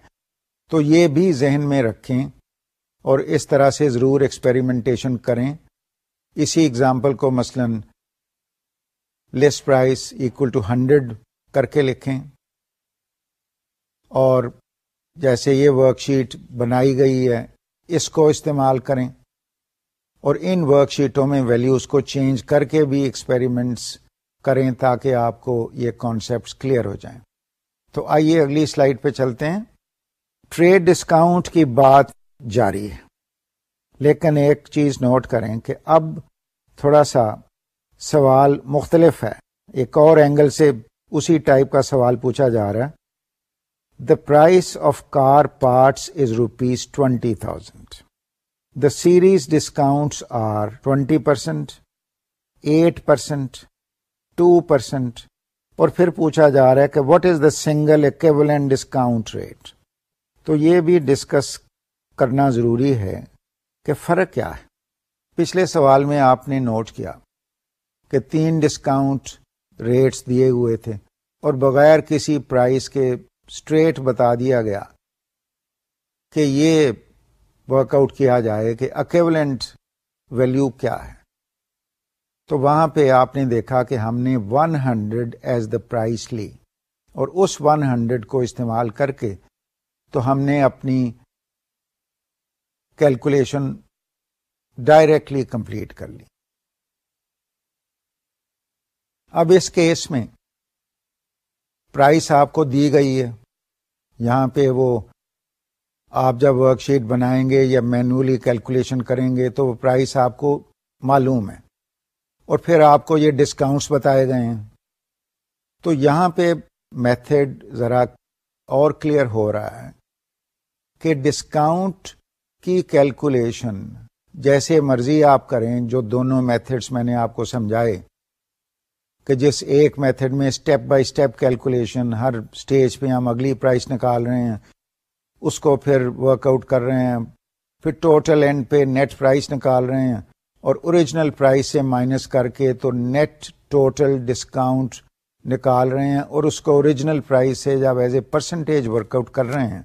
تو یہ بھی ذہن میں رکھیں اور اس طرح سے ضرور ایکسپیریمنٹیشن کریں۔ اسی اگزامپل کو مثلا list price equal to hundred کر کے لکھیں اور جیسے یہ ورک شیٹ بنائی گئی ہے اس کو استعمال کریں اور ان ورک شیٹوں میں ویلیوز کو چینج کر کے بھی ایکسپیریمنٹس کریں تاکہ آپ کو یہ کانسیپٹ کلیئر ہو جائیں تو آئیے اگلی سلائڈ پہ چلتے ہیں ٹریڈ ڈسکاؤنٹ کی بات جاری ہے لیکن ایک چیز نوٹ کریں کہ اب تھوڑا سا سوال مختلف ہے۔ ایک اور اینگل سے اسی ٹائپ کا سوال پوچھا جا رہا ہے۔ The price of car parts is rupees 20,000. The series discounts are 20%, 8%, 2%, اور پھر پوچھا جا رہا ہے کہ what is the single equivalent discount rate تو یہ بھی ڈسکس کرنا ضروری ہے کہ فرق کیا ہے۔ پچھلے سوال میں آپ نے نوٹ کیا۔ کہ تین ڈسکاؤنٹ ریٹس دیے ہوئے تھے اور بغیر کسی پرائز کے اسٹریٹ بتا دیا گیا کہ یہ ورک آؤٹ کیا جائے کہ اکیولنٹ ویلو کیا ہے۔ تو وہاں پہ آپ نے دیکھا کہ ہم نے one hundred as the price لی اور اس ون ہنڈریڈ کو استعمال کر کے تو ہم نے اپنی کیلکولیشن ڈائریکٹلی کمپلیٹ کر لی۔ اب اس کیس میں پرائس آپ کو دی گئی ہے۔ یہاں پہ وہ آپ جب ورک شیٹ بنائیں گے یا مینولی کیلکولیشن کریں گے تو وہ پرائس آپ کو معلوم ہے۔ اور پھر آپ کو یہ ڈسکاؤنٹس بتائے گئے ہیں۔ تو یہاں پہ میتھڈ ذرا اور کلیئر ہو رہا ہے کہ ڈسکاؤنٹ کی کیلکولیشن جیسے مرضی آپ کریں جو دونوں میتھڈس میں نے آپ کو سمجھائے کہ جس ایک میتھڈ میں اسٹیپ بائی اسٹیپ کیلکولیشن ہر اسٹیج پہ ہم اگلی پرائس نکال رہے ہیں، اس کو پھر ورک آؤٹ کر رہے ہیں، پھر ٹوٹل اینڈ پہ نیٹ پرائس نکال رہے ہیں اور اوریجنل پرائز سے مائنس کر کے تو نیٹ ٹوٹل ڈسکاؤنٹ نکال رہے ہیں اور اس کو اوریجنل پرائز سے جب as a percentage work out کر رہے ہیں،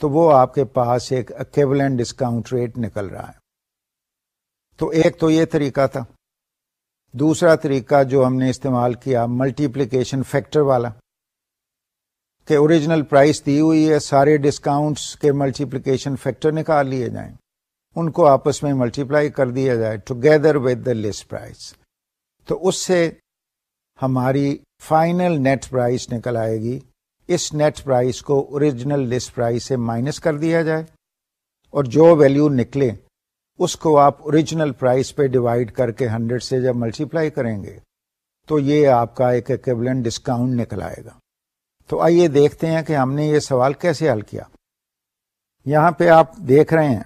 تو وہ آپ کے پاس ایک اکیبلنٹ ڈسکاؤنٹ ریٹ نکل رہا ہے۔ تو ایک تو یہ طریقہ تھا۔ دوسرا طریقہ جو ہم نے استعمال کیا ملٹیپلیکیشن فیکٹر والا، کہ اوریجنل پرائس دی ہوئی ہے، سارے ڈسکاؤنٹس کے ملٹیپلیکیشن فیکٹر نکال لیے جائیں۔ ان کو آپس میں ملٹیپلائی کر دیا جائے together with the list price تو اس سے ہماری فائنل نیٹ پرائز نکل آئے گی۔ اس نیٹ پرائز کو اوریجنل لسٹ پرائز سے مائنس کر دیا جائے۔ اور جو ویلو نکلے اس کو آپ اوریجنل پرائز پہ ڈیوائڈ کر کے ہنڈریڈ سے جب ملٹیپلائی کریں گے، تو یہ آپ کا ایک ایکبلنٹ ڈسکاؤنٹ نکل آئے گا۔ تو آئیے دیکھتے ہیں کہ ہم نے یہ سوال کیسے حل کیا۔ یہاں پہ آپ دیکھ رہے ہیں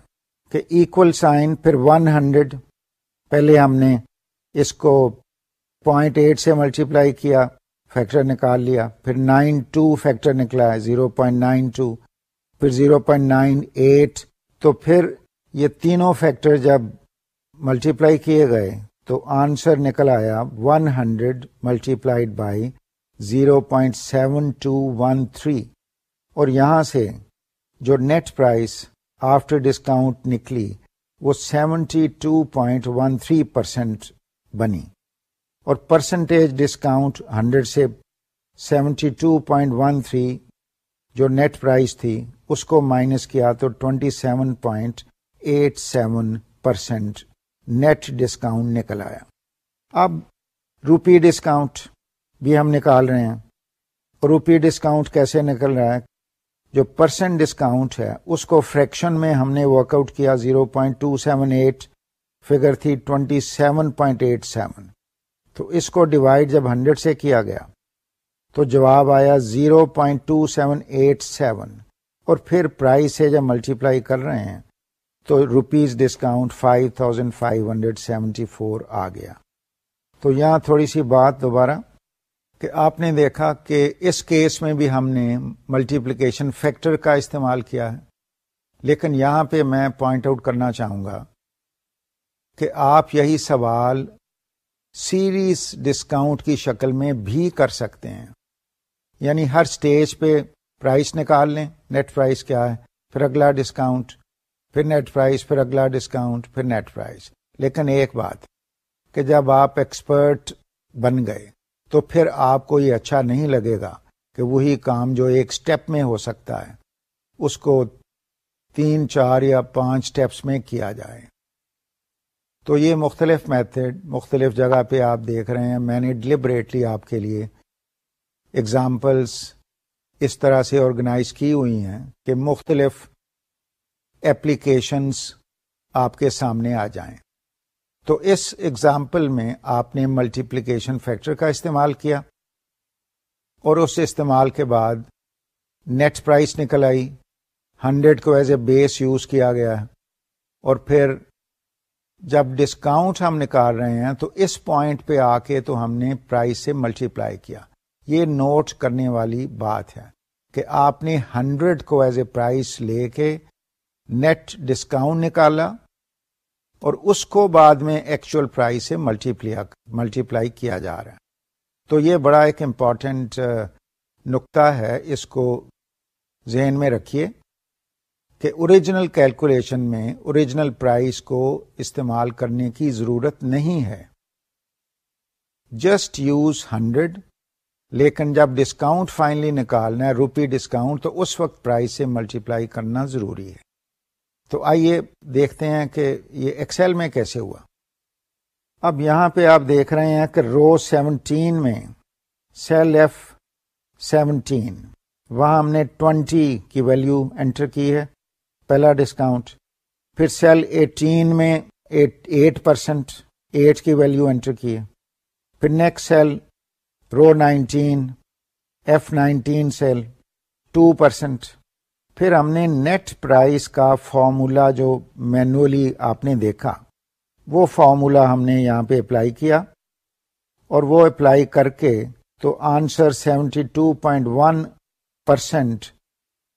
کہ ایکول سائن پھر ون ہنڈریڈ پہلے ہم نے اس کو پوائنٹ ایٹ سے ملٹیپلائی کیا فیکٹر نکال لیا، پھر نائن ٹو فیکٹر نکلا ہے زیرو پوائنٹ نائن ٹو پھر زیرو پوائنٹ نائن ایٹ تو پھر یہ تینوں فیکٹر جب ملٹیپلائی کیے گئے تو آنسر نکل آیا one hundred multiplied by zero point seven two one three اور یہاں سے جو نیٹ پرائز آفٹر ڈسکاؤنٹ نکلی وہ seventy two point one three percent بنی اور پرسنٹیج ڈسکاؤنٹ ہنڈریڈ سے seventy two point one three جو نیٹ پرائز تھی اس کو مائنس کیا تو twenty seven point eight seven percent net discount نکل آیا۔ اب روپی ڈسکاؤنٹ بھی ہم نکال رہے ہیں۔ روپی ڈسکاؤنٹ کیسے نکل رہا ہے؟ جو پرسنٹ ڈسکاؤنٹ ہے، اس کو فریکشن میں ہم نے ورک آؤٹ کیا zero point two seven eight figure تھی twenty seven point eight seven تو اس کو ڈیوائڈ جب ہنڈریڈ سے کیا گیا، تو جواب آیا zero point two seven eight seven اور پھر پرائز سے جب ملٹیپلائی کر رہے ہیں تو rupees discount five thousand five hundred seventy four آ گیا۔ تو یہاں تھوڑی سی بات دوبارہ کہ آپ نے دیکھا کہ اس کیس میں بھی ہم نے ملٹیپلیکیشن فیکٹر کا استعمال کیا ہے۔ لیکن یہاں پہ میں پوائنٹ آؤٹ کرنا چاہوں گا کہ آپ یہی سوال سیریز ڈسکاؤنٹ کی شکل میں بھی کر سکتے ہیں۔ یعنی ہر سٹیج پہ پرائس نکال لیں نیٹ پرائز کیا ہے، پھر اگلا ڈسکاؤنٹ پھر نیٹ پرائز پھر اگلا ڈسکاؤنٹ پھر نیٹ پرائز لیکن ایک بات کہ جب آپ ایکسپرٹ بن گئے تو پھر آپ کو یہ اچھا نہیں لگے گا کہ وہی کام جو ایک سٹیپ میں ہو سکتا ہے، اس کو تین، چار یا پانچ سٹیپس میں کیا جائے۔ تو یہ مختلف میتھڈ مختلف جگہ پہ آپ دیکھ رہے ہیں۔ میں نے ڈلیبریٹلی آپ کے لیے اگزامپلس اس طرح سے آرگنائز کی ہوئی ہیں کہ مختلف ایپلیکیشنس آپ کے سامنے آ جائیں۔ تو اس ایگزامپل میں آپ نے ملٹیپلیکیشن فیکٹر کا استعمال کیا اور اس استعمال کے بعد نیٹ پرائس نکل آئی۔ ہنڈریڈ کو ایز اے بیس یوز کیا گیا اور پھر جب ڈسکاؤنٹ ہم نکال رہے ہیں تو اس پوائنٹ پہ آ کے تو ہم نے پرائز سے ملٹی پلائی کیا۔ یہ نوٹ کرنے والی بات ہے کہ آپ نے ہنڈریڈ کو ایز اے پرائز لے کے نیٹ ڈسکاؤنٹ نکالا اور اس کو بعد میں ایکچوئل پرائز سے ملٹی ملٹی پلائی کیا جا رہا ہے۔ تو یہ بڑا ایک امپورٹینٹ نقطہ ہے۔ اس کو ذہن میں رکھیے کہ اوریجنل کیلکولیشن میں اوریجنل پرائز کو استعمال کرنے کی ضرورت نہیں ہے۔ جسٹ یوز ہنڈریڈ لیکن جب ڈسکاؤنٹ فائنلی نکالنا ہے روپی ڈسکاؤنٹ تو اس وقت پرائز سے ملٹیپلائی کرنا ضروری ہے۔ تو آئیے دیکھتے ہیں کہ یہ ایکسل میں کیسے ہوا۔ اب یہاں پہ آپ دیکھ رہے ہیں کہ رو سیونٹین میں سیل ایف سیونٹین وہاں ہم نے ٹوینٹی کی ویلو انٹر کی ہے، پہلا ڈسکاؤنٹ پھر سیل ایٹین میں ایٹ پرسینٹ ایٹ کی ویلو انٹر کی ہے، پھر next cell row nineteen F nineteen cell two percent پھر ہم نے نیٹ پرائز کا فارمولا جو مینولی آپ نے دیکھا، وہ فارمولا ہم نے یہاں پہ اپلائی کیا اور وہ اپلائی کر کے تو answer seventy two point one percent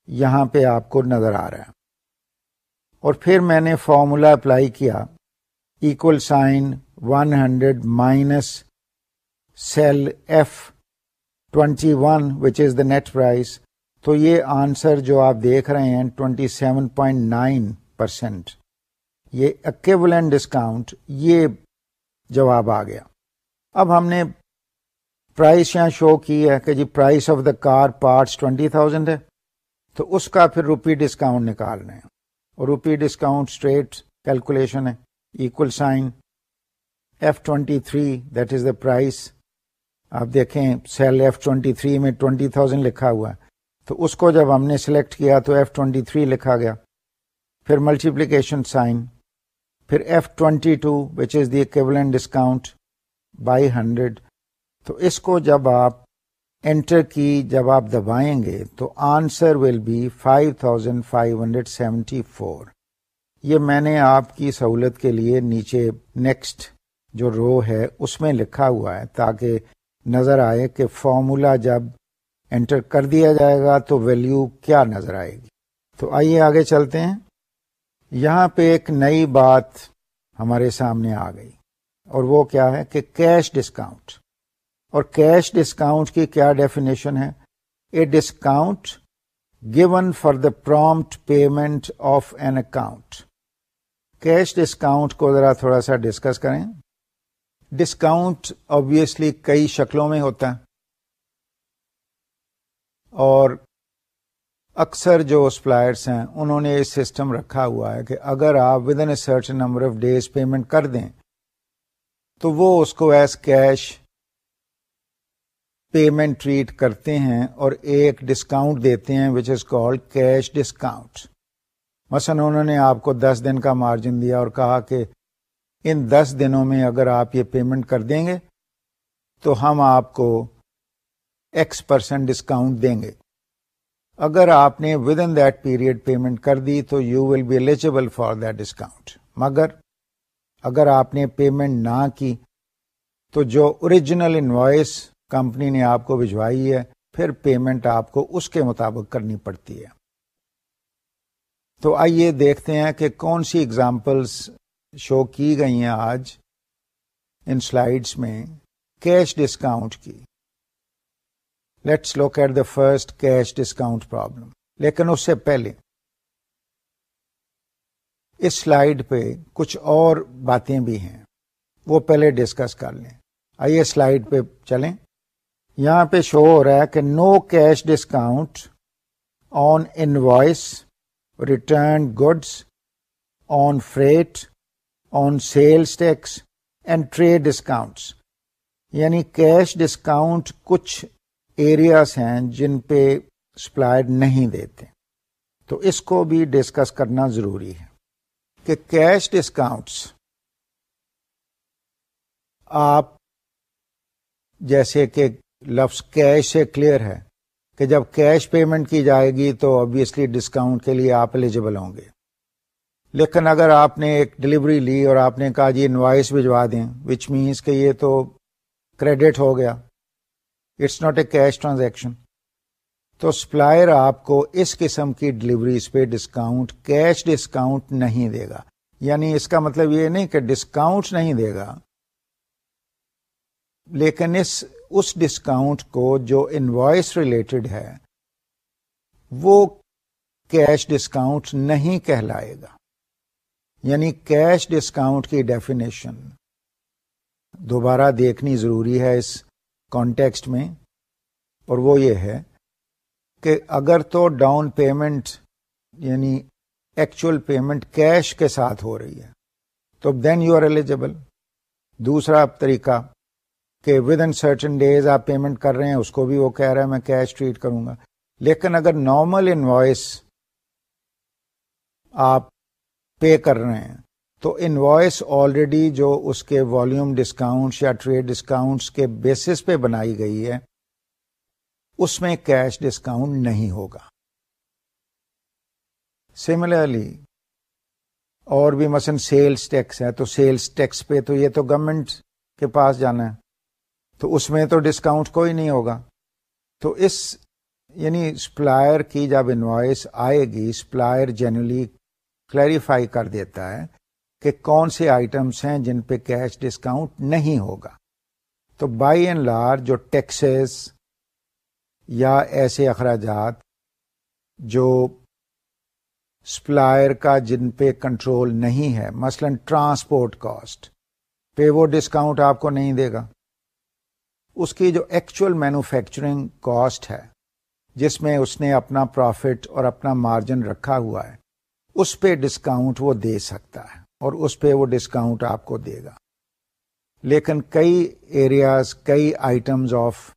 یہاں پہ آپ کو نظر آ رہا ہے اور پھر میں نے فارمولا اپلائی کیا، equal sign 100 minus cell F21 which is the net price. تو یہ آنسر جو آپ دیکھ رہے ہیں 27.9 پرسینٹ یہ اکیولنٹ ڈسکاؤنٹ یہ جواب آ گیا۔ اب ہم نے پرائس یہاں شو کی ہے کہ جی price of the car parts twenty thousand ہے، تو اس کا پھر روپی ڈسکاؤنٹ نکال رہے ہیں اور روپی ڈسکاؤنٹ اسٹریٹ کیلکولیشن ہے equal sign F twenty three that is the price آپ دیکھیں سیل ایف ٹوینٹی تھری میں ٹوینٹی تھاؤزینڈ لکھا ہوا ہے۔ تو اس کو جب ہم نے سلیکٹ کیا تو ایف ٹوینٹی تھری لکھا گیا۔ پھر ملٹیپلیکیشن سائن پھر F twenty two which is the equivalent discount by hundred تو اس کو جب آپ انٹر کی جب آپ دبائیں گے تو answer will be five thousand five hundred seventy four یہ میں نے آپ کی سہولت کے لیے نیچے نیکسٹ جو رو ہے اس میں لکھا ہوا ہے تاکہ نظر آئے کہ فارمولا جب انٹر کر دیا جائے گا تو ویلیو کیا نظر آئے گی؟ تو آئیے آگے چلتے ہیں۔ یہاں پہ ایک نئی بات ہمارے سامنے آ گئی اور وہ کیا ہے کہ کیش ڈسکاؤنٹ اور کیش ڈسکاؤنٹ کی کیا ڈیفینیشن ہے؟ A discount given for the prompt payment of an account cash discount کو ذرا تھوڑا سا ڈسکس کریں۔ ڈسکاؤنٹ آبیسلی کئی شکلوں میں ہوتا ہے۔ اور اکثر جو سپلائرس ہیں، انہوں نے یہ سسٹم رکھا ہوا ہے کہ اگر آپ within a certain number of days payment کر دیں، تو وہ اس کو ایز کیش پیمنٹ ٹریٹ کرتے ہیں اور ایک ڈسکاؤنٹ دیتے ہیں which is called cash discount مثلا انہوں نے آپ کو دس دن کا مارجن دیا اور کہا کہ ان دس دنوں میں اگر آپ یہ پیمنٹ کر دیں گے، تو ہم آپ کو ایکس پرسینٹ ڈسکاؤنٹ دیں گے۔ اگر آپ نے within that period payment کر دی تو you will be eligible for that discount مگر اگر آپ نے پیمنٹ نہ کی تو جو اوریجنل انوائس کمپنی نے آپ کو بھجوائی ہے، پھر پیمنٹ آپ کو اس کے مطابق کرنی پڑتی ہے۔ تو آئیے دیکھتے ہیں کہ کون سی اگزامپلس شو کی گئی ہیں آج۔ ان سلائڈس میں کیش ڈسکاؤنٹ کی۔ Let's look at the first cash discount problem لیکن اس سے پہلے اس سلائڈ پہ کچھ اور باتیں بھی ہیں۔ وہ پہلے ڈسکس کر لیں۔ آئیے سلائڈ پہ چلیں۔ یہاں پہ شو ہو رہا ہے کہ no cash discount on invoice return goods on freight on sales tax and trade discounts یعنی کیش ڈسکاؤنٹ کچھ ایریاز ہیں جن پہ سپلائر نہیں دیتے۔ تو اس کو بھی ڈسکس کرنا ضروری ہے کہ کیش ڈسکاؤنٹس آپ جیسے کہ لفظ کیش سے کلیئر ہے کہ جب کیش پیمنٹ کی جائے گی تو آبیسلی ڈسکاؤنٹ کے لیے آپ ایلیجیبل ہوں گے۔ لیکن اگر آپ نے ایک ڈلیوری لی اور آپ نے کہا جی انوائس بھجوا دیں وچ مینس کہ یہ تو کریڈٹ ہو گیا۔ It's not a cash transaction. تو سپلائر آپ کو اس قسم کی ڈلیوریز پہ ڈسکاؤنٹ، کیش ڈسکاؤنٹ نہیں دے گا۔ یعنی اس کا مطلب یہ نہیں کہ ڈسکاؤنٹ نہیں دے گا۔ لیکن اس اس ڈسکاؤنٹ کو جو انوائس ریلیٹڈ ہے، وہ کیش ڈسکاؤنٹ نہیں کہلائے گا۔ یعنی کیش ڈسکاؤنٹ کی ڈیفینیشن دوبارہ دیکھنی ضروری ہے اس کانٹیکسٹ میں اور وہ یہ ہے کہ اگر تو ڈاؤن پیمنٹ یعنی ایکچوئل پیمنٹ کیش کے ساتھ ہو رہی ہے، تو دین یو آر ایلیجیبل دوسرا طریقہ کہ ود ان سرٹن ڈیز آپ پیمنٹ کر رہے ہیں، اس کو بھی وہ کہہ رہا ہے، میں کیش ٹریٹ کروں گا۔ لیکن اگر نارمل انوائس آپ پے کر رہے ہیں تو انوائس آلریڈی جو اس کے والیوم ڈسکاؤنٹس یا ٹریڈ ڈسکاؤنٹس کے بیسس پہ بنائی گئی ہے، اس میں کیش ڈسکاؤنٹ نہیں ہوگا۔ سملرلی اور بھی مثلا سیلس ٹیکس ہے، تو سیلس ٹیکس پہ تو یہ تو گورنمنٹ کے پاس جانا ہے۔ تو اس میں تو ڈسکاؤنٹ کوئی نہیں ہوگا۔ تو اس یعنی سپلائر کی جب انوائس آئے گی سپلائر جنرلی کلیریفائی کر دیتا ہے کہ کون سے آئٹمس ہیں جن پہ کیش ڈسکاؤنٹ نہیں ہوگا۔ تو بائی اینڈ لارج جو ٹیکسز یا ایسے اخراجات جو سپلائر کا جن پہ کنٹرول نہیں ہے، مثلا ٹرانسپورٹ کاسٹ پہ وہ ڈسکاؤنٹ آپ کو نہیں دے گا۔ اس کی جو ایکچوئل مینوفیکچرنگ کاسٹ ہے، جس میں اس نے اپنا پروفٹ اور اپنا مارجن رکھا ہوا ہے، اس پہ ڈسکاؤنٹ وہ دے سکتا ہے۔ اور اس پہ وہ ڈسکاؤنٹ آپ کو دے گا۔ لیکن کئی ایریاز کئی آئٹمز آف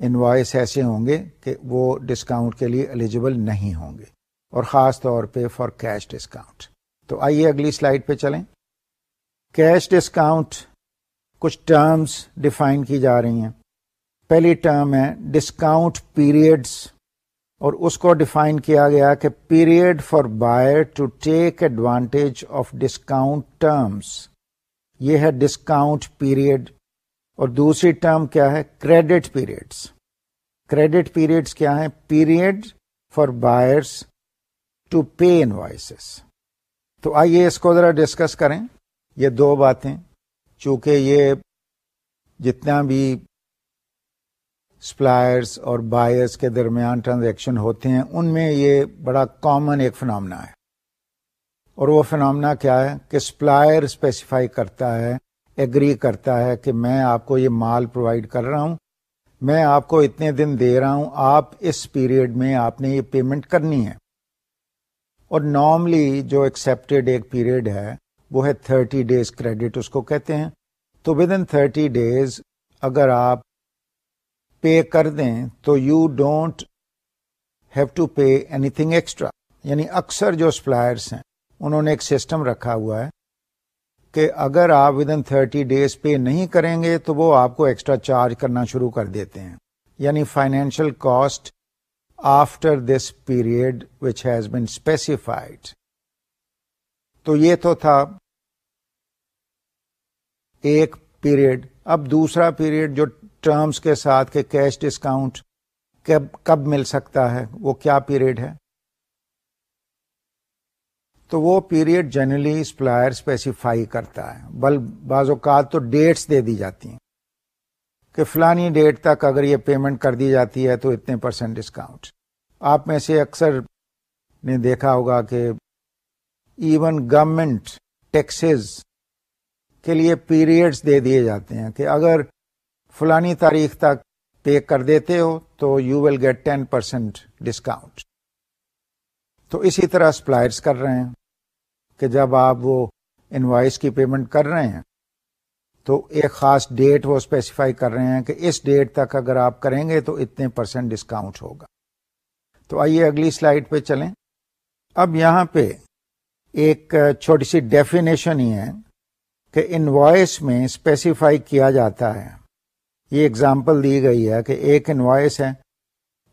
انوائس ایسے ہوں گے کہ وہ ڈسکاؤنٹ کے لیے ایلیجیبل نہیں ہوں گے۔ اور خاص طور پہ فار کیش ڈسکاؤنٹ تو آئیے اگلی سلائڈ پہ چلیں۔ کیش ڈسکاؤنٹ کچھ ٹرمز ڈیفائن کی جا رہی ہیں۔ پہلی ٹرم ہے ڈسکاؤنٹ پیریڈس اور اس کو ڈیفائن کیا گیا کہ period for buyer to take advantage of discount terms یہ ہے ڈسکاؤنٹ پیریڈ اور دوسری ٹرم کیا ہے? کریڈٹ پیریڈس کریڈٹ پیریڈس کیا ہے period for buyers to pay invoices تو آئیے اس کو ذرا ڈسکس کریں. یہ دو باتیں. چونکہ یہ جتنا بھی سپلائرس اور بائرس کے درمیان ٹرانزیکشن ہوتے ہیں، ان میں یہ بڑا کامن ایک فنامنا ہے۔ اور وہ فنامنا کیا ہے کہ سپلائر اسپیسیفائی کرتا ہے ایگری کرتا ہے کہ میں آپ کو یہ مال پرووائڈ کر رہا ہوں، میں آپ کو اتنے دن دے رہا ہوں، آپ اس پیریڈ میں آپ نے یہ پیمنٹ کرنی ہے۔ اور نارملی جو ایکسپٹیڈ ایک پیریڈ ہے، وہ ہے تھرٹی ڈیز کریڈٹ اس کو کہتے ہیں۔ تو ود ان تھرٹی ڈیز اگر آپ پے کر دیں تو you don't have to pay anything extra یعنی اکثر جو سپلائرس ہیں، انہوں نے ایک سسٹم رکھا ہوا ہے کہ اگر آپ within thirty days pay نہیں کریں گے تو وہ آپ کو ایکسٹرا چارج کرنا شروع کر دیتے ہیں۔ یعنی financial cost after this period which has been specified تو یہ تو تھا ایک پیریڈ اب دوسرا پیریڈ جو ٹرمز کے ساتھ کہ کیش ڈسکاؤنٹ کب کب مل سکتا ہے، وہ کیا پیریڈ ہے؟ تو وہ پیریڈ جنرلی سپلائر اسپیسیفائی کرتا ہے۔ بل، بعض اوقات تو ڈیٹس دے دی جاتی ہیں کہ فلانی ڈیٹ تک اگر یہ پیمنٹ کر دی جاتی ہے تو اتنے پرسینٹ ڈسکاؤنٹ آپ میں سے اکثر نے دیکھا ہوگا کہ ایون گورمنٹ ٹیکسز کے لیے پیریڈز دے دیے جاتے ہیں کہ اگر فلانی تاریخ تک پے کر دیتے ہو تو you will get ten percent discount تو اسی طرح سپلائرس کر رہے ہیں کہ جب آپ وہ انوائس کی پیمنٹ کر رہے ہیں تو ایک خاص ڈیٹ وہ اسپیسیفائی کر رہے ہیں کہ اس ڈیٹ تک اگر آپ کریں گے تو اتنے پرسینٹ ڈسکاؤنٹ ہوگا۔ تو آئیے اگلی سلائڈ پہ چلیں۔ اب یہاں پہ ایک چھوٹی سی ڈیفینیشن ہی ہے کہ انوائس میں اسپیسیفائی کیا جاتا ہے۔ یہ اگزامپل دی گئی ہے کہ ایک انوائس ہے،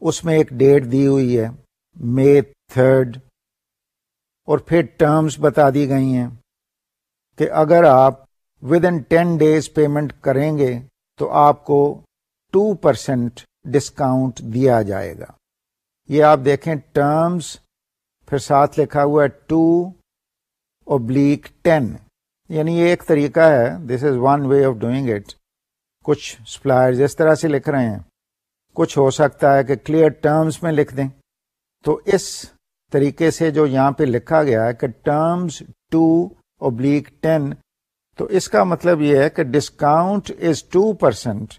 اس میں ایک ڈیٹ دی ہوئی ہے مے تھرڈ اور پھر ٹرمز بتا دی گئی ہیں کہ اگر آپ within ten days payment کریں گے تو آپ کو ٹو پرسینٹ ڈسکاؤنٹ دیا جائے گا۔ یہ آپ دیکھیں ٹرمز پھر ساتھ لکھا ہوا ہے ٹو اوبلیک ٹین یعنی یہ ایک طریقہ ہے this is one way of doing it کچھ سپلائر اس طرح سے لکھ رہے ہیں۔ کچھ ہو سکتا ہے کہ کلیئر ٹرمز میں لکھ دیں۔ تو اس طریقے سے جو یہاں پہ لکھا گیا ہے کہ ٹرمز ٹو اوبلیک ٹین تو اس کا مطلب یہ ہے کہ discount is two percent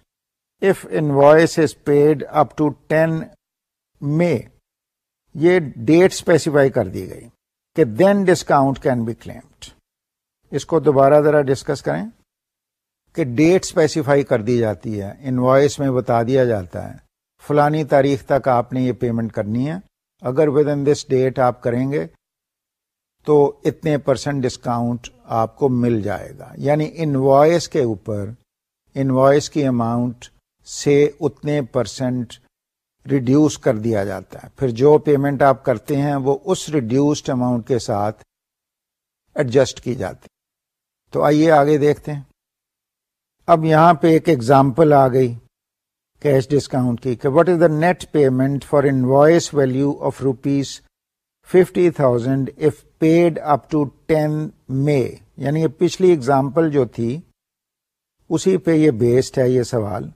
if invoice is paid up to ten May یہ ڈیٹ اسپیسیفائی کر دی گئی کہ then discount can be claimed اس کو دوبارہ ذرا ڈسکس کریں۔ کہ ڈیٹ اسپیسیفائی کر دی جاتی ہے انوائس میں بتا دیا جاتا ہے۔ فلانی تاریخ تک آپ نے یہ پیمنٹ کرنی ہے۔ اگر ود ان دس ڈیٹ آپ کریں گے تو اتنے پرسنٹ ڈسکاؤنٹ آپ کو مل جائے گا۔ یعنی انوائس کے اوپر انوائس کی اماؤنٹ سے اتنے پرسنٹ ریڈیوس کر دیا جاتا ہے۔ پھر جو پیمنٹ آپ کرتے ہیں، وہ اس ریڈیوسڈ اماؤنٹ کے ساتھ ایڈجسٹ کی جاتی تو آئیے آگے دیکھتے ہیں۔ اب یہاں پہ ایک ایگزامپل آ گئی کیش ڈسکاؤنٹ کی، کہ what is the net payment for invoice value of rupees fifty thousand if paid up to ten May یعنی یہ پچھلی اگزامپل جو تھی، اسی پہ یہ بیسڈ ہے یہ سوال،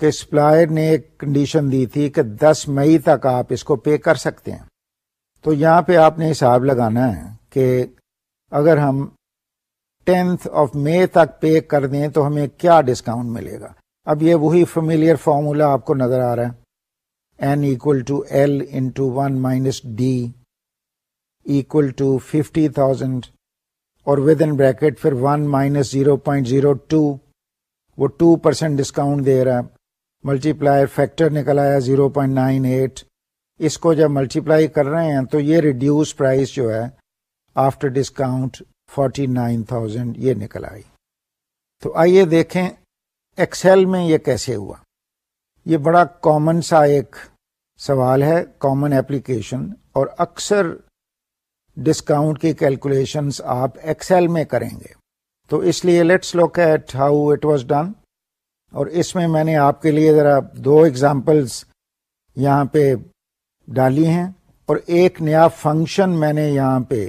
کہ سپلائر نے ایک کنڈیشن دی تھی کہ دس مئی تک آپ اس کو پے کر سکتے ہیں۔ تو یہاں پہ آپ نے حساب لگانا ہے کہ اگر ہم ٹینتھ آف مے تک پے کر دیں تو ہمیں کیا ڈسکاؤنٹ ملے گا؟ اب یہ وہی فیملیئر فارمولا آپ کو نظر آ رہا ہے۔ N equal to L into one minus D equal to fifty thousand اور ود ان بریکٹ پھر one minus zero point zero two وہ ٹو پرسینٹ ڈسکاؤنٹ دے رہا ہے۔ ملٹی پلائر فیکٹر نکل آیا زیرو پوائنٹ نائن ایٹ اس کو جب ملٹی پلائی کر رہے ہیں تو یہ ریڈیوس پرائز جو ہے after discount forty nine thousand یہ نکل آئی۔ تو آئیے دیکھیں ایکسل میں یہ کیسے ہوا۔ یہ بڑا کامن سا ایک سوال ہے کامن ایپلیکیشن اور اکثر ڈسکاؤنٹ کی کیلکولیشنز آپ ایکسل میں کریں گے۔ تو اس لیے let's look at how it was done اور اس میں میں نے آپ کے لیے ذرا دو ایگزامپلس یہاں پہ ڈالی ہیں۔ اور ایک نیا فنکشن میں نے یہاں پہ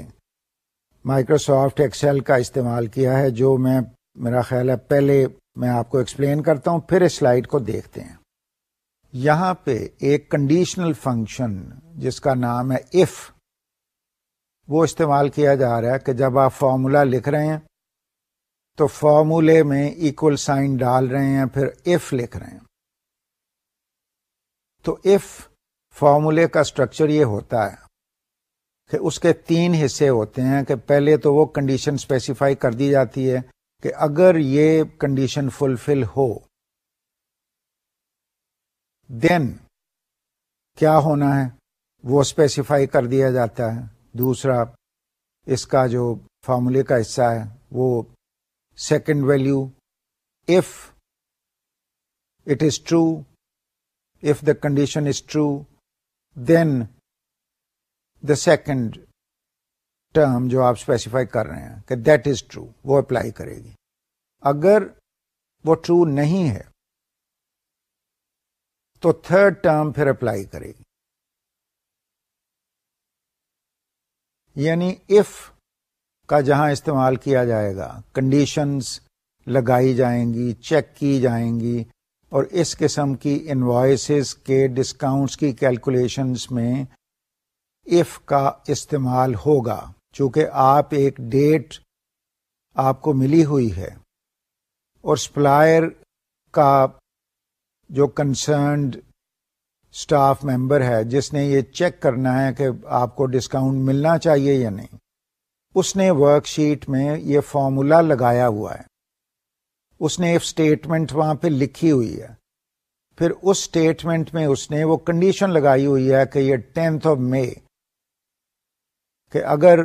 مائکروسافٹ ایکسل کا استعمال کیا ہے، جو میں، میرا خیال ہے، پہلے میں آپ کو ایکسپلین کرتا ہوں، پھر اس سلائڈ کو دیکھتے ہیں۔ یہاں پہ ایک کنڈیشنل فنکشن جس کا نام ہے اف وہ استعمال کیا جا رہا ہے کہ جب آپ فارمولا لکھ رہے ہیں، تو فارمولے میں اکول سائن ڈال رہے ہیں، پھر ایف لکھ رہے ہیں۔ تو ایف فارمولے کا اسٹرکچر یہ ہوتا ہے۔ کہ اس کے تین حصے ہوتے ہیں کہ پہلے تو وہ کنڈیشن اسپیسیفائی کر دی جاتی ہے کہ اگر یہ کنڈیشن فلفل ہو دین کیا ہونا ہے؟ وہ اسپیسیفائی کر دیا جاتا ہے۔ دوسرا، اس کا جو فارمولے کا حصہ ہے، وہ second value if it is true if the condition is true then the second term جو آپ اسپیسیفائی کر رہے ہیں کہ دیٹ از ٹرو وہ اپلائی کرے گی۔ اگر وہ ٹرو نہیں ہے، تو تھرڈ ٹرم پھر اپلائی کرے گی۔ یعنی اف کا جہاں استعمال کیا جائے گا کنڈیشنز لگائی جائیں گی چیک کی جائیں گی، اور اس قسم کی انوائسز کے ڈسکاؤنٹس کی کیلکولیشنز میں اف کا استعمال ہوگا، چونکہ آپ ایک ڈیٹ آپ کو ملی ہوئی ہے، اور سپلائر کا جو کنسرنڈ اسٹاف ممبر ہے، جس نے یہ چیک کرنا ہے کہ آپ کو ڈسکاؤنٹ ملنا چاہیے یا نہیں، اس نے ورک شیٹ میں یہ فارمولا لگایا ہوا ہے۔ اس نے ایک اسٹیٹمنٹ وہاں پہ لکھی ہوئی ہے۔ پھر اس اسٹیٹمنٹ میں اس نے وہ کنڈیشن لگائی ہوئی ہے کہ یہ ٹینتھ آف مے کہ اگر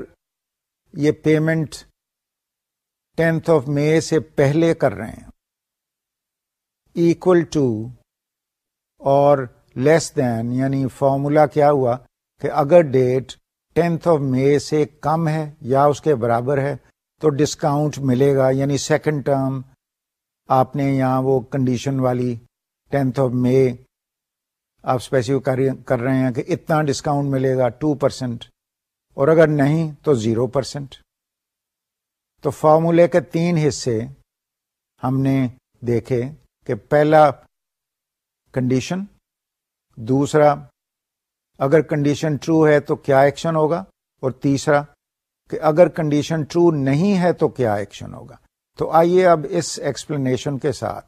یہ پیمنٹ ٹینتھ آف مے سے پہلے کر رہے ہیں ایکول ٹو اور لیس دین یعنی فارمولا کیا ہوا کہ اگر ڈیٹ ٹینتھ آف مے سے کم ہے یا اس کے برابر ہے تو ڈسکاؤنٹ ملے گا یعنی سیکنڈ ٹرم آپ نے یہاں وہ کنڈیشن والی ٹینتھ آف مے آپ اسپیسیفائی کر رہے ہیں کہ اتنا ڈسکاؤنٹ ملے گا ٹو پرسینٹ اور اگر نہیں تو زیرو پرسینٹ تو فارمولے کے تین حصے ہم نے دیکھے کہ پہلا کنڈیشن دوسرا، اگر کنڈیشن ٹرو ہے تو کیا ایکشن ہوگا؟ اور تیسرا، کہ اگر کنڈیشن ٹرو نہیں ہے تو کیا ایکشن ہوگا؟ تو آئیے اب اس ایکسپلینیشن کے ساتھ۔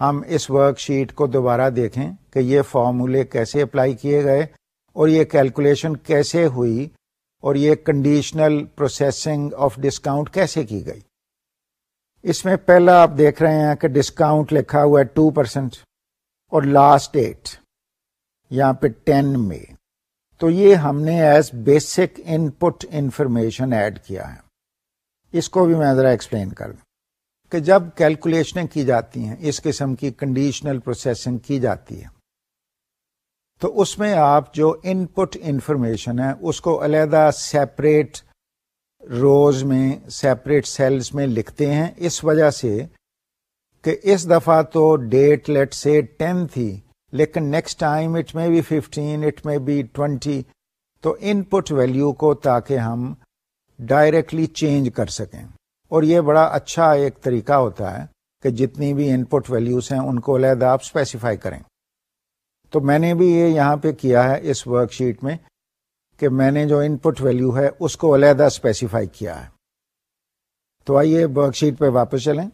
ہم اس ورک شیٹ کو دوبارہ دیکھیں کہ یہ فارمولے کیسے اپلائی کیے گئے اور یہ کیلکولیشن کیسے ہوئی اور یہ کنڈیشنل پروسیسنگ آف ڈسکاؤنٹ کیسے کی گئی؟ اس میں پہلا آپ دیکھ رہے ہیں کہ ڈسکاؤنٹ لکھا ہوا ہے ٹو پرسینٹ اور لاسٹ ڈیٹ یہاں پہ ٹین میں۔ تو یہ ہم نے as basic input information add کیا ہے۔ اس کو بھی میں ذرا ایکسپلین کر دوں کہ جب کیلکولیشنیں کی جاتی ہیں، اس قسم کی کنڈیشنل پروسیسنگ کی جاتی ہے تو اس میں آپ جو ان پٹ انفارمیشن ہے، اس کو علیحدہ سیپریٹ روز میں سیپریٹ سیلز میں لکھتے ہیں۔ اس وجہ سے کہ اس دفعہ تو ڈیٹ لیٹ سے ٹین تھی، لیکن next time it may be fifteen it may be twenty تو ان پٹ ویلو کو تاکہ ہم ڈائریکٹلی چینج کر سکیں۔ اور یہ بڑا اچھا ایک طریقہ ہوتا ہے کہ جتنی بھی ان پٹ ویلوز ہیں، ان کو علیحدہ آپ اسپیسیفائی کریں۔ تو میں نے بھی یہ یہاں پہ کیا ہے اس ورک شیٹ میں کہ میں نے جو ان پٹ ویلو ہے اس کو علیحدہ اسپیسیفائی کیا ہے۔ تو آئیے ورک شیٹ پہ واپس چلیں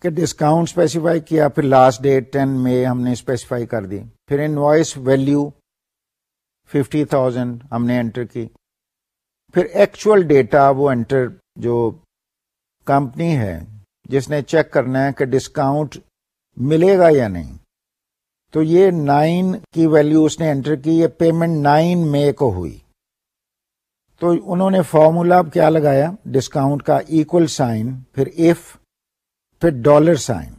کہ ڈسکاؤنٹ اسپیسیفائی کیا، پھر لاسٹ ڈیٹ ٹین میں ہم نے اسپیسیفائی کر دی۔ پھر invoice value fifty thousand ہم نے انٹر کی۔ پھر ایکچوئل ڈیٹا وہ انٹر جو کمپنی ہے، جس نے چیک کرنا ہے کہ ڈسکاؤنٹ ملے گا یا نہیں۔ تو یہ نائن کی ویلو اس نے انٹر کی، یہ پیمنٹ نائن مے کو ہوئی۔ تو انہوں نے فارمولا کیا لگایا؟ ڈسکاؤنٹ کا ایکول سائن پھر ایف پھر ڈالر سائن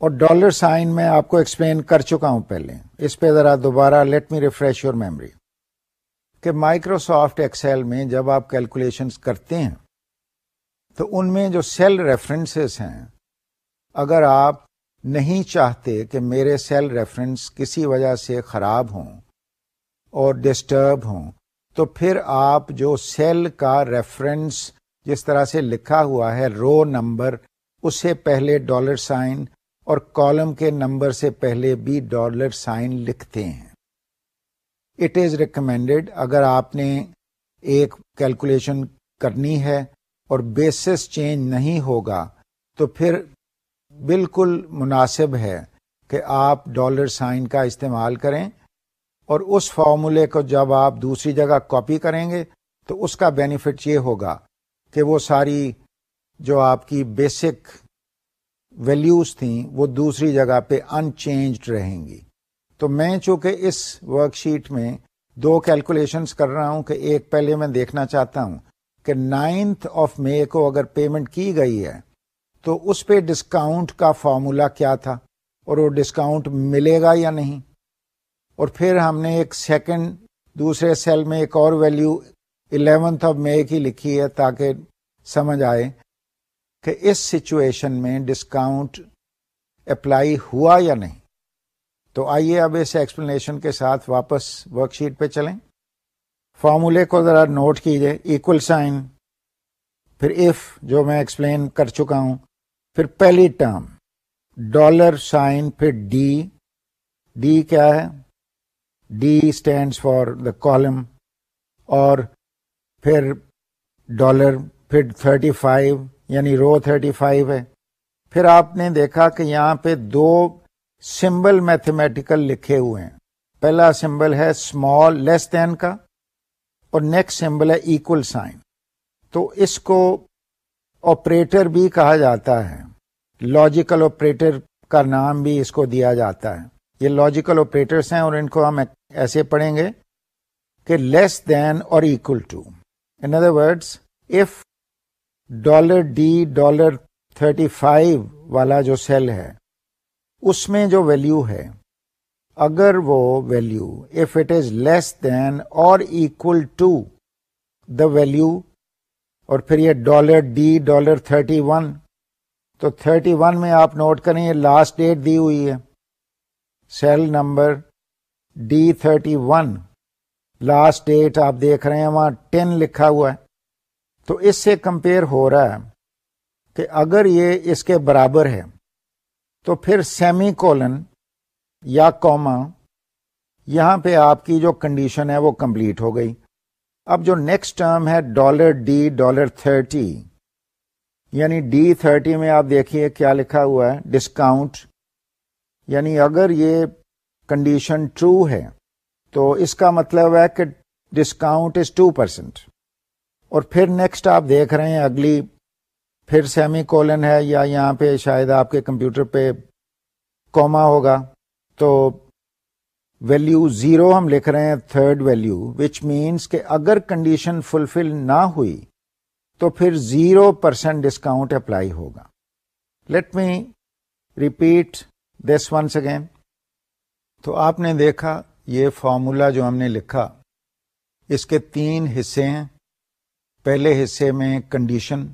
اور ڈالر سائن میں آپ کو ایکسپلین کر چکا ہوں پہلے۔ اس پہ ذرا دوبارہ let me refresh your memory کہ مائکروسافٹ ایکسل میں جب آپ کیلکولیشن کرتے ہیں، تو ان میں جو سیل ریفرنسز ہیں، اگر آپ نہیں چاہتے کہ میرے سیل ریفرنس کسی وجہ سے خراب ہوں اور ڈسٹرب ہوں، تو پھر آپ جو سیل کا ریفرنس جس طرح سے لکھا ہوا ہے، رو نمبر، اسے پہلے ڈالر سائن اور کالم کے نمبر سے پہلے بھی ڈالر سائن لکھتے ہیں۔ اٹ از ریکمینڈیڈ اگر آپ نے ایک کیلکولیشن کرنی ہے اور بیسس چینج نہیں ہوگا، تو پھر بالکل مناسب ہے کہ آپ ڈالر سائن کا استعمال کریں اور اس فارمولے کو جب آپ دوسری جگہ کاپی کریں گے تو اس کا بینیفٹ یہ ہوگا کہ وہ ساری جو آپ کی بیسک ویلیوز تھیں وہ دوسری جگہ پہ ان چینجڈ رہیں گی۔ تو میں چونکہ اس ورک شیٹ میں دو کیلکولیشنز کر رہا ہوں کہ ایک پہلے میں دیکھنا چاہتا ہوں کہ نائنتھ آف مے کو اگر پیمنٹ کی گئی ہے تو اس پہ ڈسکاؤنٹ کا فارمولا کیا تھا؟ اور وہ ڈسکاؤنٹ ملے گا یا نہیں؟ اور پھر ہم نے ایک سیکنڈ دوسرے سیل میں ایک اور ویلیو الیونتھ آف مے کی لکھی ہے تاکہ سمجھ آئے کہ اس سچویشن میں ڈسکاؤنٹ اپلائی ہوا یا نہیں۔ تو آئیے اب اس ایکسپلینیشن کے ساتھ واپس ورک شیٹ پہ چلیں۔ فارمولے کو ذرا نوٹ کیجیے ایکول سائن پھر ایف جو میں ایکسپلین کر چکا ہوں پھر پہلی ٹرم ڈالر سائن پھر ڈی ڈی کیا ہے؟ D stands for the column اور پھر ڈالر پھر تھرٹی فائیو یعنی رو تھرٹی فائیو ہے۔ پھر آپ نے دیکھا کہ یہاں پہ دو سمبل میتھمیٹیکل لکھے ہوئے ہیں۔ پہلا سمبل ہے اسمال لیس دین کا اور نیکسٹ سمبل ہے ایکول سائن تو اس کو آپریٹر بھی کہا جاتا ہے۔ لاجیکل آپریٹر کا نام بھی اس کو دیا جاتا ہے۔ یہ لاجیکل آپریٹرس ہیں اور ان کو ہم ایسے پڑھیں گے کہ لیس دین اور equal to in other words if dollar D dollar thirty five والا جو سیل ہے، اس میں جو ویلو ہے، اگر وہ value if it is less than اور اکول ٹو دا ویلو اور پھر یہ dollar D dollar thirty one تو تھرٹی ون میں آپ نوٹ کریں یہ لاسٹ ڈیٹ دی ہوئی ہے۔ Cell number D thirty one last date آپ دیکھ رہے ہیں وہاں ٹین لکھا ہوا ہے۔ تو اس سے کمپیئر ہو رہا ہے کہ اگر یہ اس کے برابر ہے، تو پھر سیمی کولن یا کوما یہاں پہ آپ کی جو کنڈیشن ہے وہ کمپلیٹ ہو گئی۔ اب جو نیکسٹ ٹرم ہے ڈالر ڈی ڈالر تھرٹی یعنی ڈی تھرٹی میں آپ دیکھیے کیا لکھا ہوا ہے ڈسکاؤنٹ یعنی اگر یہ کنڈیشن ٹرو ہے، تو اس کا مطلب ہے کہ ڈسکاؤنٹ از ٹو پرسینٹ اور پھر نیکسٹ آپ دیکھ رہے ہیں اگلی، پھر سیمی کولن ہے یا یہاں پہ شاید آپ کے کمپیوٹر پہ کوما ہوگا، تو ویلو زیرو ہم لکھ رہے ہیں تھرڈ ویلو وچ مینس کہ اگر کنڈیشن فلفل نہ ہوئی تو پھر زیرو پرسینٹ ڈسکاؤنٹ اپلائی ہوگا۔ Let me repeat this once again تو آپ نے دیکھا یہ فارمولا جو ہم نے لکھا، اس کے تین حصے ہیں۔ پہلے حصے میں کنڈیشن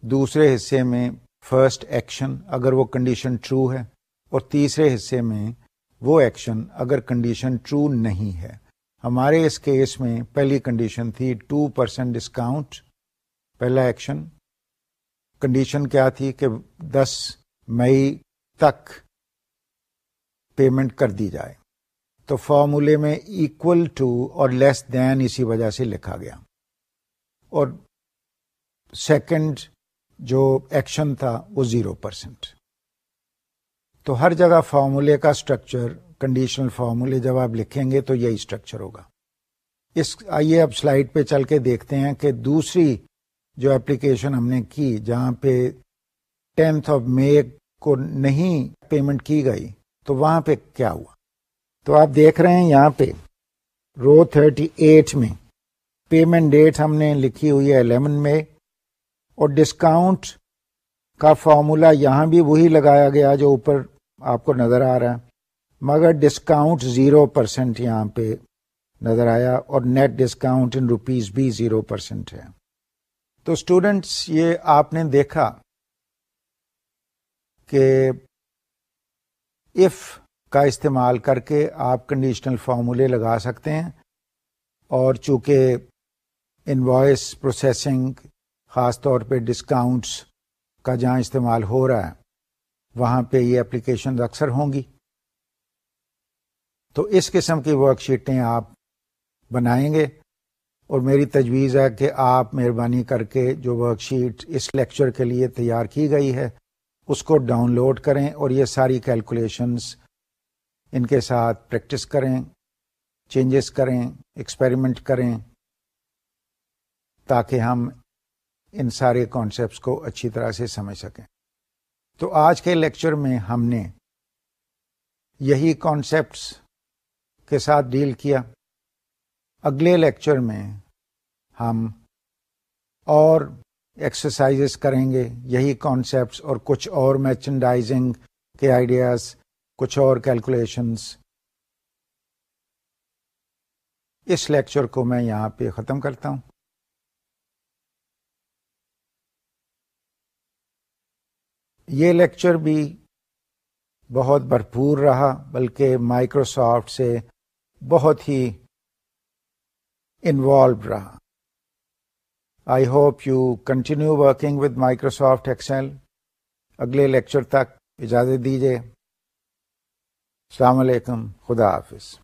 دوسرے حصے میں فرسٹ ایکشن اگر وہ کنڈیشن ٹرو ہے۔ اور تیسرے حصے میں وہ ایکشن اگر کنڈیشن ٹرو نہیں ہے۔ ہمارے اس کیس میں پہلی کنڈیشن تھی ٹو پرسینٹ ڈسکاؤنٹ۔ پہلا ایکشن۔ کنڈیشن کیا تھی کہ دس مئی تک پیمنٹ کر دی جائے۔ تو فارمولے میں اکول ٹو اور لیس دین اسی وجہ سے لکھا گیا۔ اور سیکنڈ جو ایکشن تھا وہ زیرو پرسینٹ تو ہر جگہ فارمولے کا اسٹرکچر کنڈیشنل فارمولے جب آپ لکھیں گے تو یہی اسٹرکچر ہوگا۔ اس، آئیے اب سلائڈ پہ چل کے دیکھتے ہیں کہ دوسری جو اپلیکیشن ہم نے کی جہاں پہ ٹینتھ آف مے کو نہیں پیمنٹ کی گئی، تو وہاں پہ کیا ہوا؟ تو آپ دیکھ رہے ہیں یہاں پہ رو تھرٹی ایٹ میں پیمنٹ ڈیٹ ہم نے لکھی ہوئی ہے الیون میں، اور ڈسکاؤنٹ کا فارمولا یہاں بھی وہی لگایا گیا جو اوپر آپ کو نظر آ رہا ہے، مگر ڈسکاؤنٹ زیرو پرسینٹ یہاں پہ نظر آیا اور نیٹ ڈسکاؤنٹ ان روپیز بھی زیرو پرسینٹ ہے۔ تو اسٹوڈینٹس یہ آپ نے دیکھا کہ اف کا استعمال کر کے آپ کنڈیشنل فارمولے لگا سکتے ہیں اور چونکہ انوائس پروسیسنگ خاص طور پہ ڈسکاؤنٹس کا جہاں استعمال ہو رہا ہے۔ وہاں پہ یہ اپلیکیشن اکثر ہوں گی۔ تو اس قسم کی ورک شیٹیں آپ بنائیں گے۔ اور میری تجویز ہے کہ آپ مہربانی کر کے جو ورک شیٹ اس لیکچر کے لیے تیار کی گئی ہے، اس کو ڈاؤن لوڈ کریں اور یہ ساری کیلکولیشنس ان کے ساتھ پریکٹس کریں، چینجز کریں، ایکسپیریمنٹ کریں، تاکہ ہم ان سارے کانسیپٹس کو اچھی طرح سے سمجھ سکیں۔ تو آج کے لیکچر میں ہم نے یہی کانسیپٹس کے ساتھ ڈیل کیا۔ اگلے لیکچر میں ہم اور ایکسرسائز کریں گے، یہی کانسیپٹس اور کچھ اور مرچنڈائزنگ کے آئیڈیاز کچھ اور کیلکولیشنس اس لیکچر کو میں یہاں پہ ختم کرتا ہوں۔ یہ لیکچر بھی بہت بھرپور رہا، بلکہ مائکروسافٹ سے بہت ہی انوالوڈ رہا۔ I hope you continue working with Microsoft Excel اگلے لیکچر تک اجازت دیجیے السلام علیکم، خدا حافظ۔